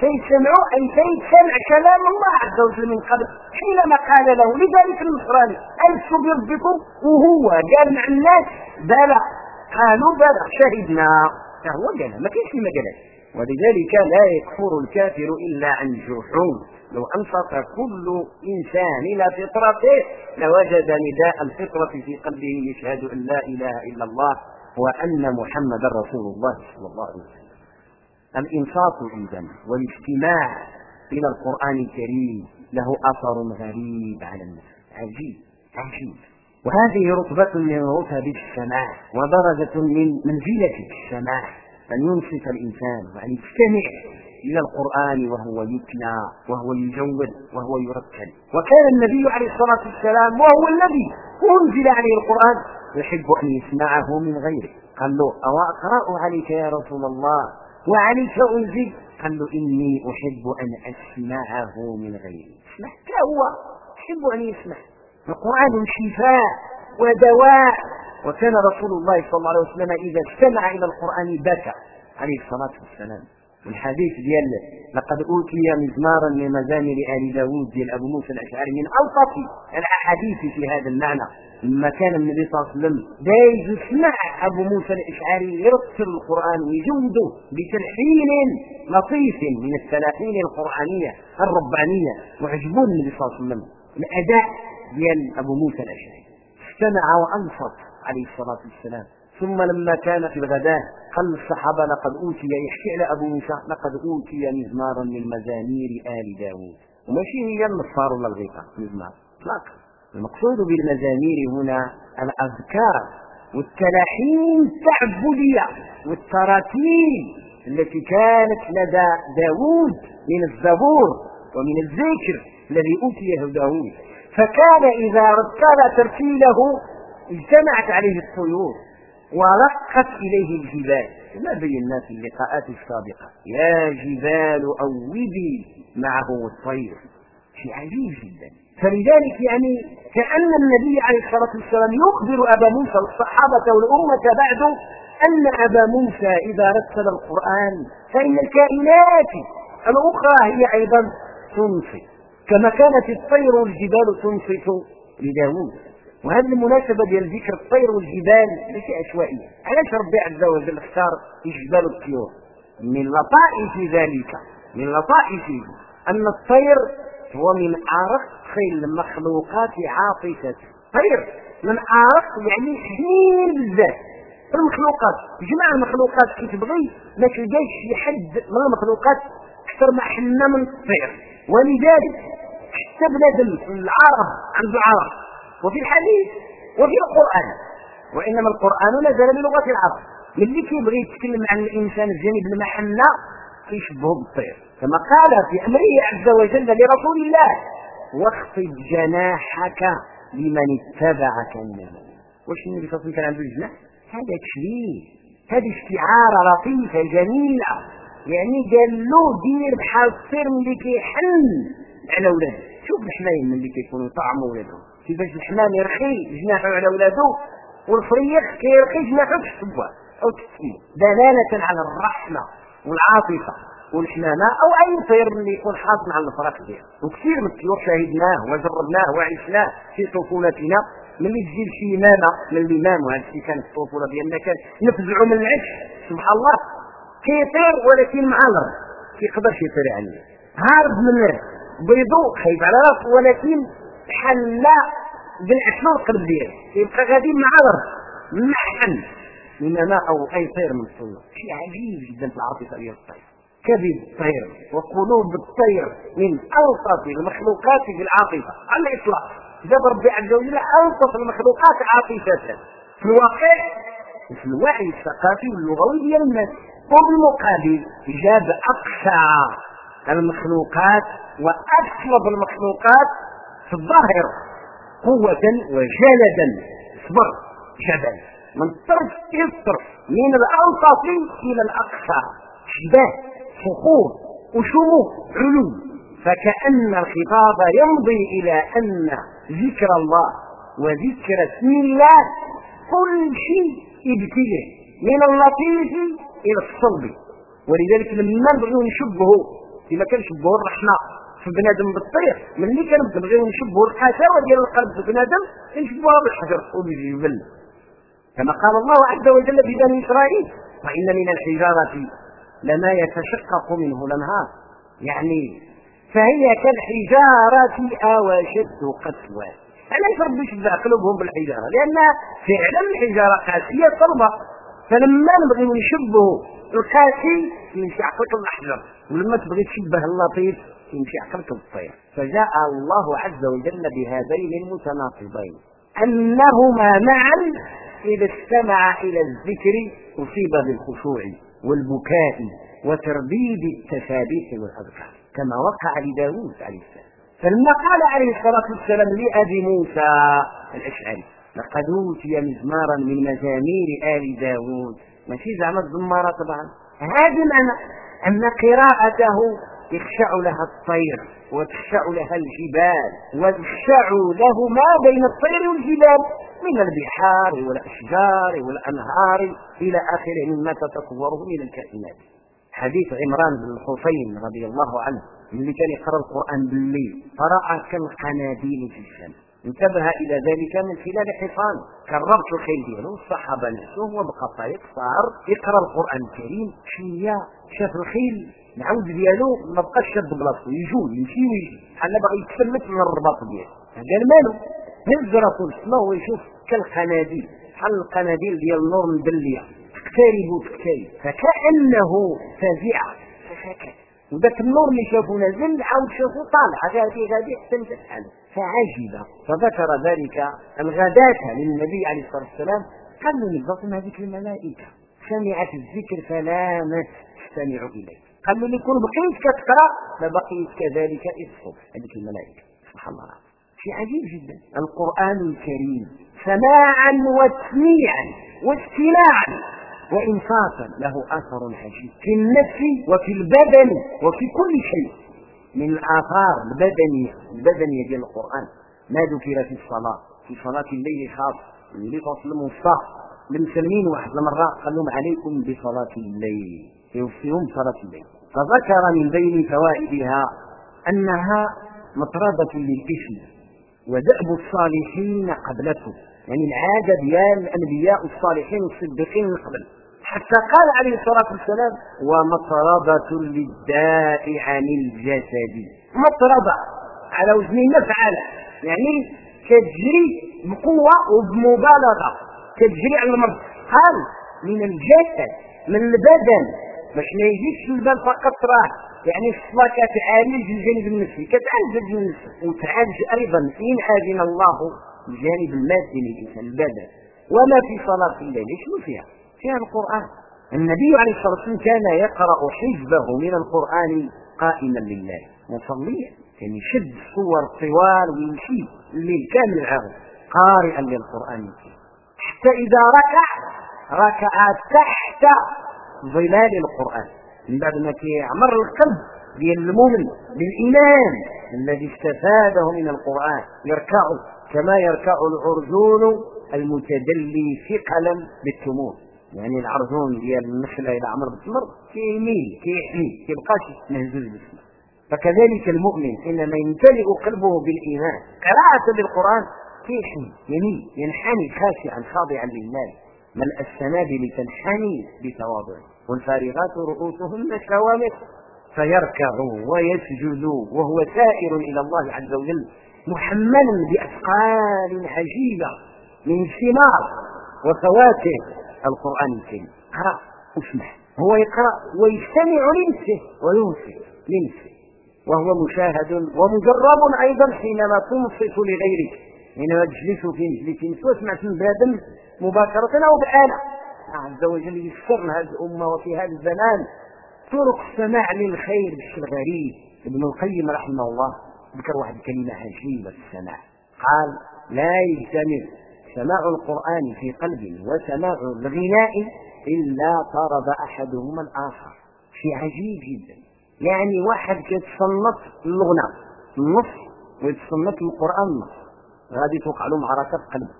سيسمعوا أي سيسمع كلام الله عز وجل من قبل. حينما قال له لذلك النصراني ألست بربكم وهو قال مع الناس بلى. قالوا بلى. شهدنا. فهو قال ما كاينش ما ولذلك لا يكفر الكافر إلا عن جحود لو أنصت كل إنسان إلى فطرته لوجد نداء الفطرة في قلبه يشهد أن لا إله إلا الله وأن محمدا رسول الله صلى الله عليه وسلم. الإنصات إذا والاستماع إلى القرآن الكريم له أثر غريب على النفس عجيب عجيب. وهذه رتبة من رتب السماع ودرجة من منزلة السماع أن ينصت الإنسان وأن يستمع إلى القرآن وهو يتلى وهو يجود وهو يرتل. وكان النبي عليه الصلاة والسلام وهو الذي أنزل عليه القرآن يحب أن يسمعه من غيره. قال له أو أقرأ عليك يا رسول الله؟ وعليك أنزل. قال له إني أحب أن أسمعه من غيري. اسمع. هو يحب أن يسمع. القرآن شفاء ودواء. وكان رسول الله صلى الله عليه وسلم إذا استمع إلى القرآن بكى عليه الصلاة والسلام. الحديث ديال لقد أوتي مزمارا من مزامر آل داوود ديال أبو موسى الأشعري من ألطف الأحاديث في هذا المعنى. لما كان النبي صلى الله عليه وسلم دايز يسمع أبو موسى الأشعري يرتل القرآن ويجوده بتلحين لطيف من التلاحين القرآنية الربانية. وعجبون النبي صلى الله عليه وسلم الأداء ديال أبو موسى الأشعري. استمع وأنصت عليه الصلاة والسلام. ثم لما كان في الغداء قال الصحابة لقد أوتي يحكي على أبو موسى لقد أوتي مزمارا من مزامير آل داود. وماشي هي النصار ولا الغيطة مزمار. اطلاقا المقصود بالمزامير هنا الأذكار والتلاحين التعبدية والتراتيل التي كانت لدى داود من الزبور ومن الذكر الذي أوتيه داود. فكان إذا رتل ترتيله اجتمعت عليه الطيور. ورقت إليه الجبال. كما بينا في اللقاءات السابقة. يا جبال أوبي معه الطير. شيء عجيب جدا. فلذلك يعني كأن النبي عليه الصلاة والسلام يخبر أبا موسى والصحابة والأمة بعد أن أبا موسى إذا رتل القرآن فإن الكائنات الأخرى هي أيضا تنصت كما كانت الطير والجبال تنصت لداود وهذه المناسبة ديال ذكر الطير والجبال ماشي عشوائية. علاش ربي عز وجل اختار الجبال والطيور؟ من لطائف ذلك من لطائفه أن الطير هو من أرق المخلوقات عاطفة. طير من أرق يعني حنين بزاف. المخلوقات جمع المخلوقات كي تبغي ما تلقاش شي حد من المخلوقات أكثر ما حنا من الطير. ولذلك حتى بنادم العرب عنده عرب وفي الحديث وفي القرآن وإنما القرآن نزل بلغة العرب. اللي كيبغي يتكلم عن الإنسان الجانب المحنة يشبهه بالطير. كما قال في أمره عز وجل لرسول الله واخفض جناحك لمن اتبعك من المؤمنين واش النبي صلى الله عليه وسلم كان عنده الجناح هذا تشبيه هذه استعارة لطيفة جميلة. يعني قال له دير بحال الطير اللي كيحن على ولاده شوف الحناين اللي كيكونوا طعم ولادهم. كيفاش الحمام يرخي جناحه على ولادو والفريق كيرخي جناحه في الصبوع أو تكتيل دلالة على الرحمة والعاطفة والحنانه أو أي طير اللي يكون حاصل على الفراق ديالو وكثير من الطيور شاهدناه وجربناه وعشناه في طفولتنا. ملي تجي شي إمامة من الامام وهذا الشيء كانت الطفولة ديالنا كان نفزعوا من العش سبحان الله. كيطير ولكن مع الأرض كيقدرش يطير عليه. هارب من بيضو خايف على راسه ولكن حل بالعشرة القلب ديالو يبقى غادي مع الأرض محن انما أو أي طير من الطيور. شيء عجيب جدا في العاطفة ديال الطير. كبد الطير. وقلوب الطير من ألطف المخلوقات في العاطفة. على الإطلاق. جاب ربي عز وجل ألطف المخلوقات عاطفة. في الواقع في الوعي الثقافي واللغوي ديال الناس. وبالمقابل جاب اقسى المخلوقات واطلب المخلوقات في الظاهر. قوة وجلدا. اصبر جبل. من طرف إلى الطرف من الأوسط إلى الأقصى. شباه صخور وشموخ علو. فكأن الخطاب يمضي إلى أن ذكر الله وذكر اسم الله. كل شيء يبتلع من اللطيف إلى الصلب. ولذلك لما نبغيو نشبهه كما كنشبهوا الرحمة في بنادم بالطير ملي كنبغيو نشبهوا الحشاوه ديال القلب في بنادم نشبهوها بالحجر وبالجبل. كما قال الله عز وجل في بني إسرائيل وإن من الحجارة لما يتشقق منه الانهار يعني فهي كالحجارة أو أشد قسوة. علاش ربي شبع قلوبهم بالحجارة لأن فعلا الحجارة قاسية صلبة. فلما نبغيو نشبهوا القاسي يمشي عقلك الأحجر ولما تبغي تشبه اللطيف يمشي عقلك الطير. فجاء الله عز وجل بهذين المتناقضين. أنهما معا إذا استمع إلى الذكر أصيب بالخشوع والبكاء وترديد التسابيح والأذكار. كما وقع لداود عليه السلام. فلما قال عليه الصلاة والسلام لأبي موسى الأشعري لقد أوتي مزمارا من مزامير آل داود ماشي زعما الزمارة طبعا. هذه معنى أن قراءته يخشع لها الطير وتخشع لها الجبال ويخشع له ما بين الطير والجبال من البحار والأشجار والأنهار إلى آخره مما تتصوره من الكائنات. حديث عمران بن الحسين رضي الله عنه اللي كان يقرأ القرآن بالليل فراى كالقناديل في السماء انتبه إلى ذلك من خلال حصان كررت الخيل ديالو الصحابه نفسه هو بقى طريق صار يقرأ القرآن الكريم شوية شاف الخيل العود ديالو ما بقاش شاد بلاصتو يجول يمشي ويجي. بحال باغي يتفلت من الرباط ديالو. قال مالو هز راسو للسماء ويشوف كالقناديل. بحال القناديل ديال النور مدليه تقترب وتقترب فكأنه فزع فسكت وذاك النور اللي شافه نزل عاود شافه طالع. غادي غادي حتى انتهى فعجب. فذكر ذلك الغداة للنبي عليه الصلاة والسلام قال له بالضبط هذيك الملائكة. سمعت الذكر فلامت تستمع إليه قال له لكل بقيت كتقرأ لبقيت كذلك الصبح هذيك الملائكة. سبحان الله. شيء عجيب جدا. القرآن الكريم سماعا وتسميعا واستماعا وإنصافا له أثر عجيب. في النفس وفي البدن وفي كل شيء. من الآثار البدنية البدنية ديال القرآن. ما ذكر في الصلاة. في صلاة الليل خاص اللي تصل الوسطى المسلمين واحد المرة قال لهم عليكم بصلاة الليل. يوصيهم صلاة الليل. فذكر من بين فوائدها أنها مطردة للإثم ودأب الصالحين قبلته. يعني العادة ديال الأنبياء الصالحين الصديقين من قبل. حتى قال عليه الصلاة والسلام ومطربة للداء عن الجسد. مطربة على وزن مفعل يعني كتجري بقوة وبمبالغة كتجري على المرض. قال من الجسد من البدن باش ما يجيش البال فقط راه يعني الصلاة كتعالج الجانب النفسي كتعالج الجانب النفسي وتعالج أيضا إن أذن الله الجانب المادي للإنسان البدن. وما في صلاة الليل؟ شنو فيها؟ فيها القرآن. النبي عليه الصلاة والسلام كان يقرأ حزبه من القرآن قائما لله. مصليا. يعني يشد الصور طوال ويمشي الليل كامل العام قارئا للقرآن حتى إذا ركع ركع تحت ظلال القرآن. من بعد ما كيعمر القلب ديال المؤمن بالإيمان الذي استفاده من القرآن. يركع كما يركع العرجون المتدلي ثقلا بالتمور. يعني العرجون ديال النخله إلى عمر بالتمر كيميل كيحمي كيبقاش مهزوز بالسماء فكذلك المؤمن حينما يمتلئ قلبه بالإيمان قراءة للقران كيحمي يميل ينحني خاشعا خاضعا لله. ملء السنابل تنحني بتواضع؟ والفارغات رؤوسهن شوامخ فيركع ويسجد وهو سائر إلى الله عز وجل محملا بأثقال عجيبة من ثمار وفواكه. القرآن الكريم. اقرأ واسمع هو يقرأ ويستمع لنفسه وينصت لنفسه. وهو مشاهد ومجرب أيضا حينما تنصت لغيرك حينما تجلس في مجلس واسمع من بادم مباشرة أو بآلة. عز وجل يسر هذه الأمة وفي هذا الزمان طرق السماع للخير بالشيء الغريب ابن القيم رحمه الله ذكر واحد الكلمة عجيبة في السماع. قال لا يجتمع سماع القرآن في قلب وسماع الغناء إلا طرد أحدهما الآخر. شيء عجيب جدا. يعني واحد كيتصنف الغناء النص ويتصنف القرآن. النص غادي توقع له معركة قلب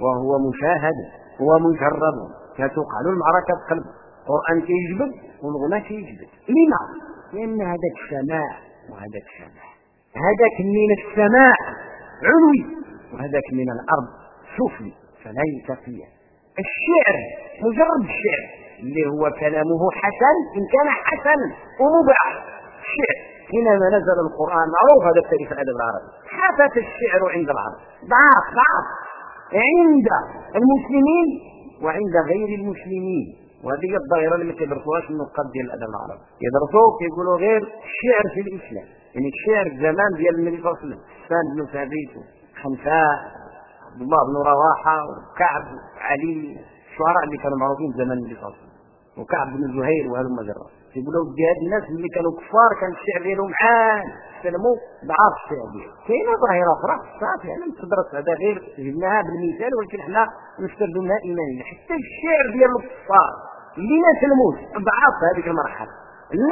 وهو مشاهد ومجرب. كتوقع له المعركة قلب القرآن كيجبد والغناء كيجبد. لما؟ لأن هذاك سماع وهذاك سماع. هذاك من السماع علوي وهذاك من الأرض. سفلي فلا يلتقيان الشعر مجرد الشعر اللي هو كلامه حسن إن كان حسن ومباح. الشعر حينما نزل القرآن معروف هذا التاريخ الأدب العربي. حدث الشعر عند العرب. ضعف ضعف عند المسلمين وعند غير المسلمين. وهذه هي الظاهرة اللي ما كيدرسوهاش النقاد ديال الأدب العربي. يدرسوه كيقولوا غير الشعر في الإسلام. يعني الشعر زمان ديال النبي صلى الله عليه وسلم. حسان بن ثابت خنساء عبد الله بن رواحة وكعب علي الشعراء اللي كانوا معروفين زمان النبي صلى وكعب بن زهير وهلم جرا يقولوا ودي هاد الناس اللي كانوا كفار كان الشعر ديالهم عال سلموا ضعاف الشعر ديالهم. كاينة ظاهرة أخرى. صافي يعني تدرس هذا غير جبناها بالمثال ولكن حنا نستخدم لها ايمانيه حتى الشعر ديال الكفار اللي ما سلموش ضعاف هذيك المرحلة.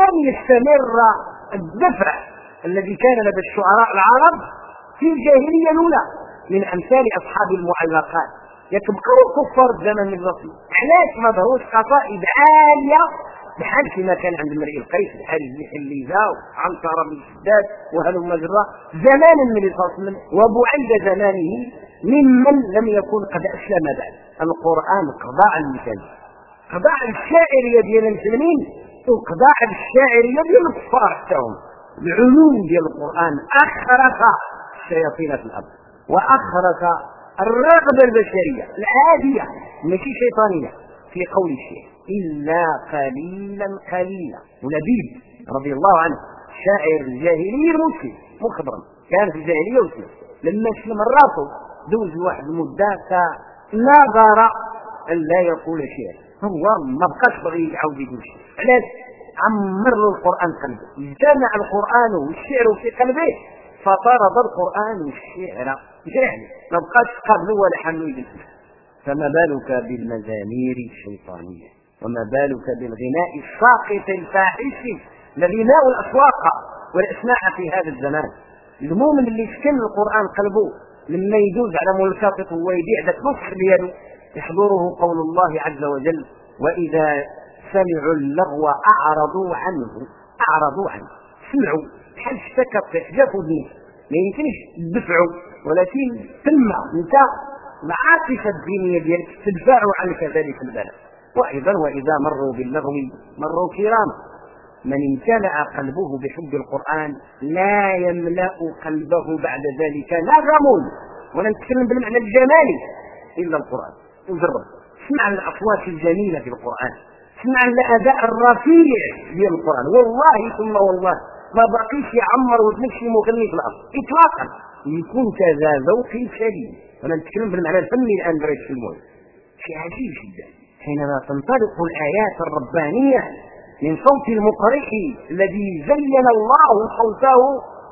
لم يستمر الدفع الذي كان لدى الشعراء العرب في الجاهلية الأولى. من أمثال أصحاب المعلقات. يتبقوا كفار الزمن الرسول. علاش ما ظهروش قصائد عالية؟ بحال كما كان عند امرئ القيس بحال الليزا وعنتر بن شداد وهلم مجرى زمان النبي صلى الله عليه وبعيد زمانه ممن لم يكن قد أسلم بعد. القرآن قضى على المثال. قضى على الشاعريه ديال المسلمين وقضى على الشاعريه ديال الكفار حتى هم. العلوم ديال القرآن اخرق الشياطين في الأرض. واخرق الرغبة البشرية العادية ماشي شيطانية في قول الشيء إلا قليلا قليلا. ولبيب رضي الله عنه شاعر الجاهلي المسلم مخضرا كان في الجاهلية مسلم. لما اسلم راسه دوز واحد المدة نظر أن لا يقول شيئا هو ما بقاش بغي يعاود يقول شيء علاش؟ عمر له القرآن قلبه. جمع القرآن والشعر في قلبه فطرد القرآن والشعر. جاهل ما بقاش قبله ولا يجلس فما بالك بالمزامير الشيطانية؟ وما بالك بالغناء الساقط الفاحش الذي يماء الأسواق والإسماع في هذا الزمان؟ المؤمن اللي سكن القرآن قلبه لما يجوز على ملتقط ويبيع ذاك نصح ديالو يحضره قول الله عز وجل وإذا سمعوا اللغو أعرضوا عنه أعرضوا عنه. سمعوا بحال اشتكت في حجاب ودنيه ما يمكنش تدفعوا ولكن تم أنت العاطفه الدينيه ديالك تدفع عنك ذلك البلد وأيضا وإذا مروا باللغو مروا كراما من امتلأ قلبه بحب القرآن لا يملأ قلبه بعد ذلك نغم ولا نتكلم بالمعنى الجمالي إلا القرآن. وجرب اسمع الأصوات الجميلة في القرآن. اسمع الأداء الرفيع في القرآن. والله ثم والله ما بقيش يعمر وتمشي مغني في الأرض. إطلاقا. يكون كذا ذوق سليم ولا نتكلم بالمعنى الفني الآن بريد في الموت شيء عجيب جدا. حينما تنطلق الآيات الربانية من صوت المقرئ الذي زين الله صوته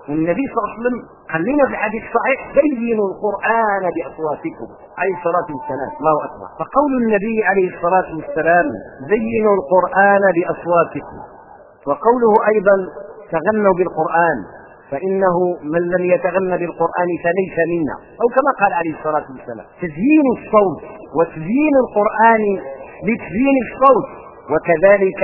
والنبي صلى الله عليه وسلم قال لنا في الحديث الصحيح زينوا القرآن بأصواتكم. عليه الصلاة والسلام. الله أكبر. فقول النبي عليه الصلاة والسلام زينوا القرآن بأصواتكم. وقوله أيضا تغنوا بالقرآن فإنه من لم يتغنى بالقرآن فليس منا. أو كما قال عليه الصلاة والسلام تزيين الصوت وتزيين القرآن بتزيين الصوت. وكذلك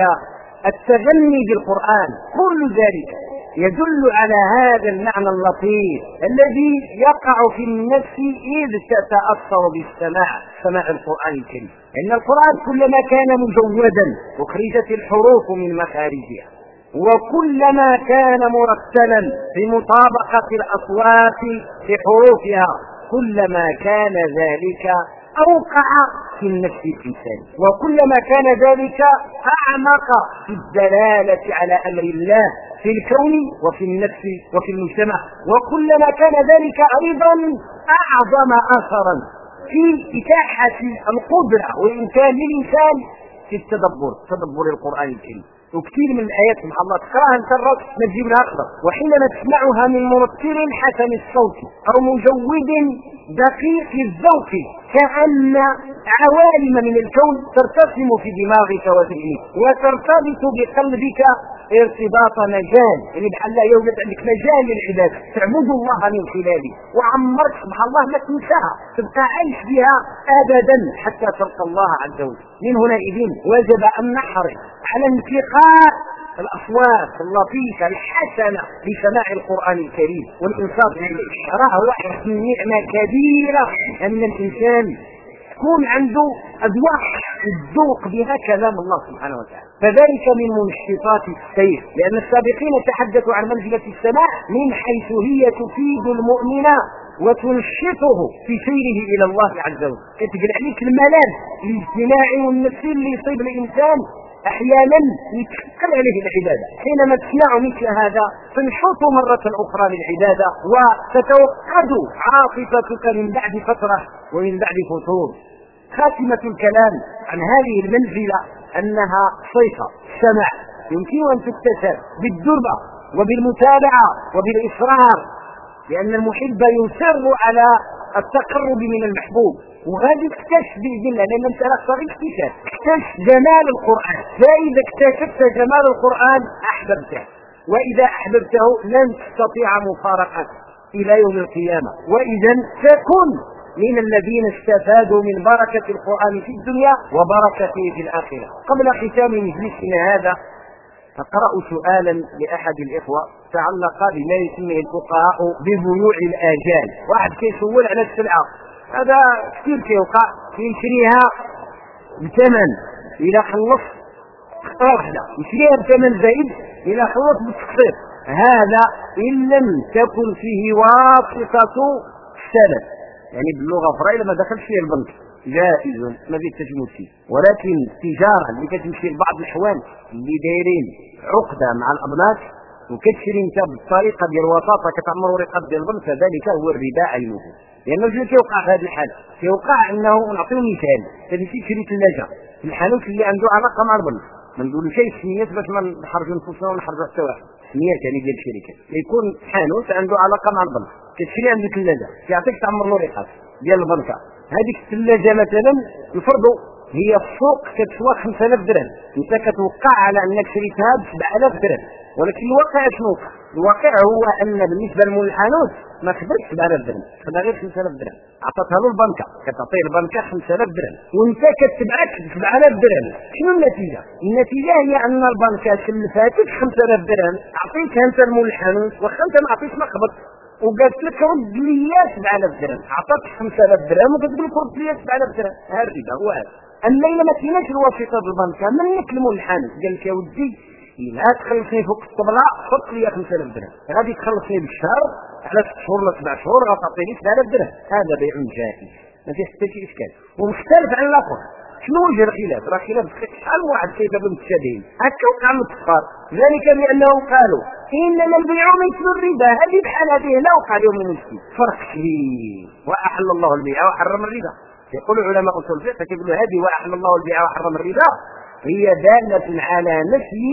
التغني بالقرآن كل ذلك يدل على هذا المعنى اللطيف الذي يقع في النفس إذ تتأثر بالسماع سماع القرآن الكريم. إن القرآن كلما كان مجودا أخرجت الحروف من مخارجها. وكلما كان مرتلا بمطابقة الأصوات في حروفها كلما كان ذلك أوقع في النفس الإنسان. وكلما كان ذلك أعمق في الدلالة على أمر الله في الكون وفي النفس وفي المجتمع. وكلما كان ذلك أيضا أعظم أثرا في إتاحة القدرة وإمكان للإنسان في التدبر تدبر القرآن الكريم. وكثير من الآيات سبحان الله تقراها أنت الرب ما تجيب لها اخضر وحينما تسمعها من مرتل حسن الصوت أو مجود دقيق الذوق. كأن عوالم من الكون ترتسم في دماغك وذهنك وترتبط بقلبك ارتباط مجال يعني بحال لا يوجد عندك مجال للعباد تعبد الله من خلاله وعمرك سبحان الله ما تنساها. تبقى عايش بها ابدا حتى تلقى الله عز وجل. من هنائذ وجب أن نحرص على انتقاء الأصوات اللطيفة الحسنة لسماع القرآن الكريم والانصات إليه. راه واحد نعمة كبيرة أن الإنسان تكون عنده أذواق الذوق بها كلام الله سبحانه وتعالى. فذلك من منشطات السير. لأن السابقين تحدثوا عن منزلة السماء من حيث هي تفيد المؤمن وتنشطه في سيره إلى الله عز وجل. تقل عليك الملل الاجتماعي والنفسي اللي يصيب الإنسان أحيانا يتحقل عليه العباده حينما تسمع مثل هذا تنشط مرة أخرى للعباده وتتوقد عاطفتك من بعد فترة ومن بعد فتور. خاتمة الكلام عن هذه المنزلة أنها صيفه سمع. يمكن أن تكتسب بالدربة وبالمتابعة وبالإصرار لأن المحب يصر على التقرب من المحبوب. وغادي تكتشف باذن لأن انت راك صغير اكتشاف اكتشف جمال القرآن. فاذا اكتشفت جمال القرآن أحببته. وإذا أحببته لن تستطيع مفارقته إلى يوم القيامة. واذا تكن من الذين استفادوا من بركة القرآن في الدنيا وبركته في الآخرة. قبل ختام مجلسنا هذا أقرأ سؤالا لأحد الإخوة تعلق بما يسميه الفقهاء ببيوع الآجال. واحد كيسول على السلعة. هذا كثير كيوقع كيشريها بثمن إذا خلص خطرة واحدة يشريها بثمن زايد إذا خلص بالتقسيط هذا إن لم تكن فيه واسطة السند يعني باللغة الفرعية ما دخلش فيه البنك. جائز ما فيه فيه. ولكن التجارة اللي كتمشي لبعض الإخوان اللي دايرين عقدة مع الأبناء وكتشري انت بالطريقة ديال الوساطة كتعمر ورقات ديال البنك فذلك هو الربا عينه لأنه شنو كيوقع في هذه الحالة. كيوقع أنه نعطيه مثال. تمشي تشري ثلاجة في الحانوت اللي عنده علاقة مع البنك ما نقولوا شيء سميات باش ما نحرجوا نفوسنا ونحرجوا حتى واحد. سميات يعني ديال الشركة. يكون حانوت عنده علاقة مع البنك كتشري عنده ثلاجة كيعطيك تعمر له رقات ديال البنكة. هذيك الثلاجة مثلا نفرضوا هي السوق كتسوى 5000 درهم. أنت كتوقع على أنك شريتها ب 7000 درهم. ولكن الواقع شنو؟ الواقع هو أن بالنسبة للمنحنوت ما خدتش 7000 درهم. خدا غير 5000 درهم. عطاتها له البنكة. كتعطيه البنكة 5000 درهم. وانت كتبعك ب 7000 درهم. شنو النتيجة؟ النتيجة هي أن البنكة كلفاتك 5000 درهم عطيتها أنت المنحنوت واخا أنت ما عطيتش ما قبضت وقالت لك رد لي 7000 درهم. عطاتك 5000 درهم وكتقول لك رد لي 7000 درهم. هذا الربا هو هذا. أما إلا ما كايناش الواسطة بالبنكة منك المنحنى قال لك يا ودي لا تخلصني فوق الطبلة حط لي 5000 درهم غادي تخلصني بالشهر على ست شهور ولا سبع شهور غتعطيني 7000 درهم هذا بيع جائز. ما فيه حتى شي إشكال. ومختلف عن الآخر. شنو وجه الخلاف؟ راه خلاف شحال واحد كيف متشابهين هكا وقع الكفار ذلك بأنهم قالوا إنما البيع مثل الربا. هذه بحال هذه لا وقع لهم من المسكين. فرق كبير. وأحل الله البيع وحرم الربا. يقول علماء اصول الفقه كيقولوا هذه وأحل الله البيع وحرم الربا. هي دالة على نفي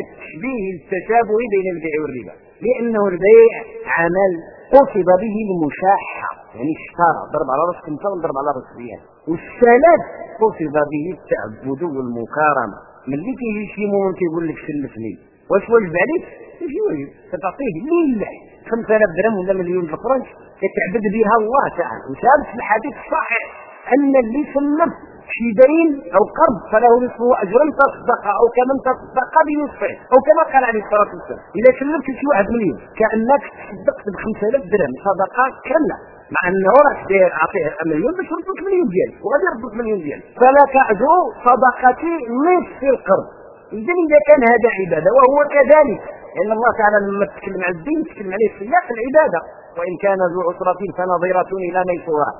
التشبيه التشابه بين البيع والربا. لأنه البيع عمل قصد به المشاحة يعني اشترى ضرب على راس انت وضرب على راس ريال والسلف قصد به التعبد والمكارمة. ملي كيجي شي مؤمن كيقول لك سلفني واش واجب عليك؟ يجي واجب. كتعطيه لله. 5000 درهم ولا مليون فرنك كتعبد بها الله تعالى. وثابت في الحديث الصحيح أن اللي سلف شي دين أو قرض فله نصفه اجرا تصدق أو كمن تصدق بنصفه أو كما قال عليه الصلاة والسلام. إذا سلمت شي واحد مليون كأنك تصدقت ب 5000 درهم صدقة كامله مع أنه راك داير عطيه مليون باش يردك مليون ديال وغادي يردك مليون ديال. فلك اجر صدقة نصف القرض. اذا إذا كان هذا عبادة وهو كذلك. لأن الله تعالى لما تكلم عن الدين تكلم عليه سياق العبادة. وإن كان ذو عسرة فنظيره إلى ميسورة.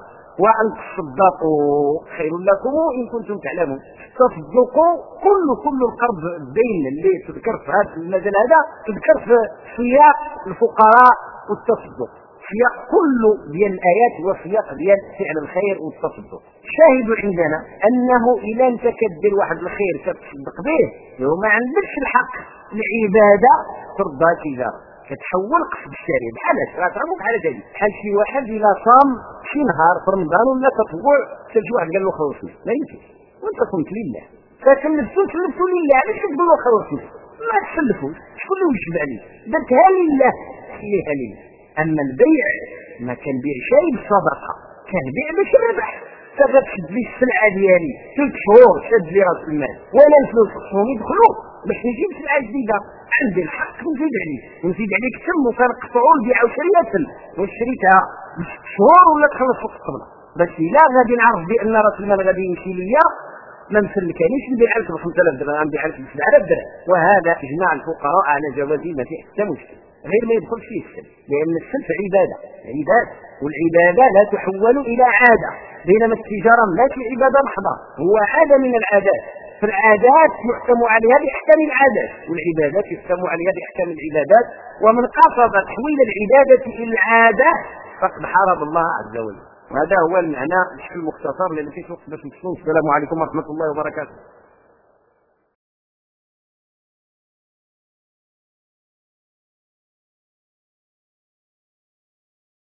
وأن تصدقوا خير لكم إن كنتم تعلمون. تصدقوا كل كل القرض الدين اللي تذكر في هذا المجال هذا تذكر في سياق الفقراء والتصدق. سياق كل ديال الآيات هو سياق ديال فعل الخير والتصدق. شاهد عندنا أنه إذا أنت كدير واحد الخير كتصدق به لو ما عندكش الحق العبادة ترضى تجارة. كتحول الشارع بحال هكا غتعرفوا بحال هكا بحال شي واحد إلا صام شي نهار في رمضان ولا تطوع شي واحد قال له خلصني ما يمكنش وانت صمت لله. فكلفتو سلفتو لله. علاش كتقول له خلصني ما تسلفوش شكون اللي وجب عليك درتها لله. خليها لله. أما البيع ما كان بيع شيء بالصدقه كان بيع باش الربح فتشد لي السلعة ديالي. ثلاث شهور شد لي رأس المال. وأنا الفلوس خصهم يدخلوا. باش نجيب سلعة جديدة. عندي الحق نزيد عليك. ونزيد عليك تم وكنقطعوا البيع وشريها تم. وشريتها شهور ولا تخلص فوق الطبله بس إلا غادي نعرف بأن رأس المال غادي يمشي ليا ما مسلكانيش نبيع لك ب 5000 درهم نبيع لك ب 7000 درهم. وهذا إجماع الفقهاء على جوازه ما فيه حتى مشكل. غير ما يدخلش فيه السلف. لأن السلف عبادة. عباده والعبادة لا تحول إلى عادة. بينما التجاره ماشي عبادة محضة. هو عاده من العادات. فالعادات يحكم عليها بإحكام العادات والعبادات يحكم عليها بإحكام العبادات ومن قصد تحويل العبادة إلى العادة فقد حارب الله عز وجل. وهذا هو المعنى بشكل مختصر لأن في وقت باش نشوف السلام عليكم ورحمة الله وبركاته.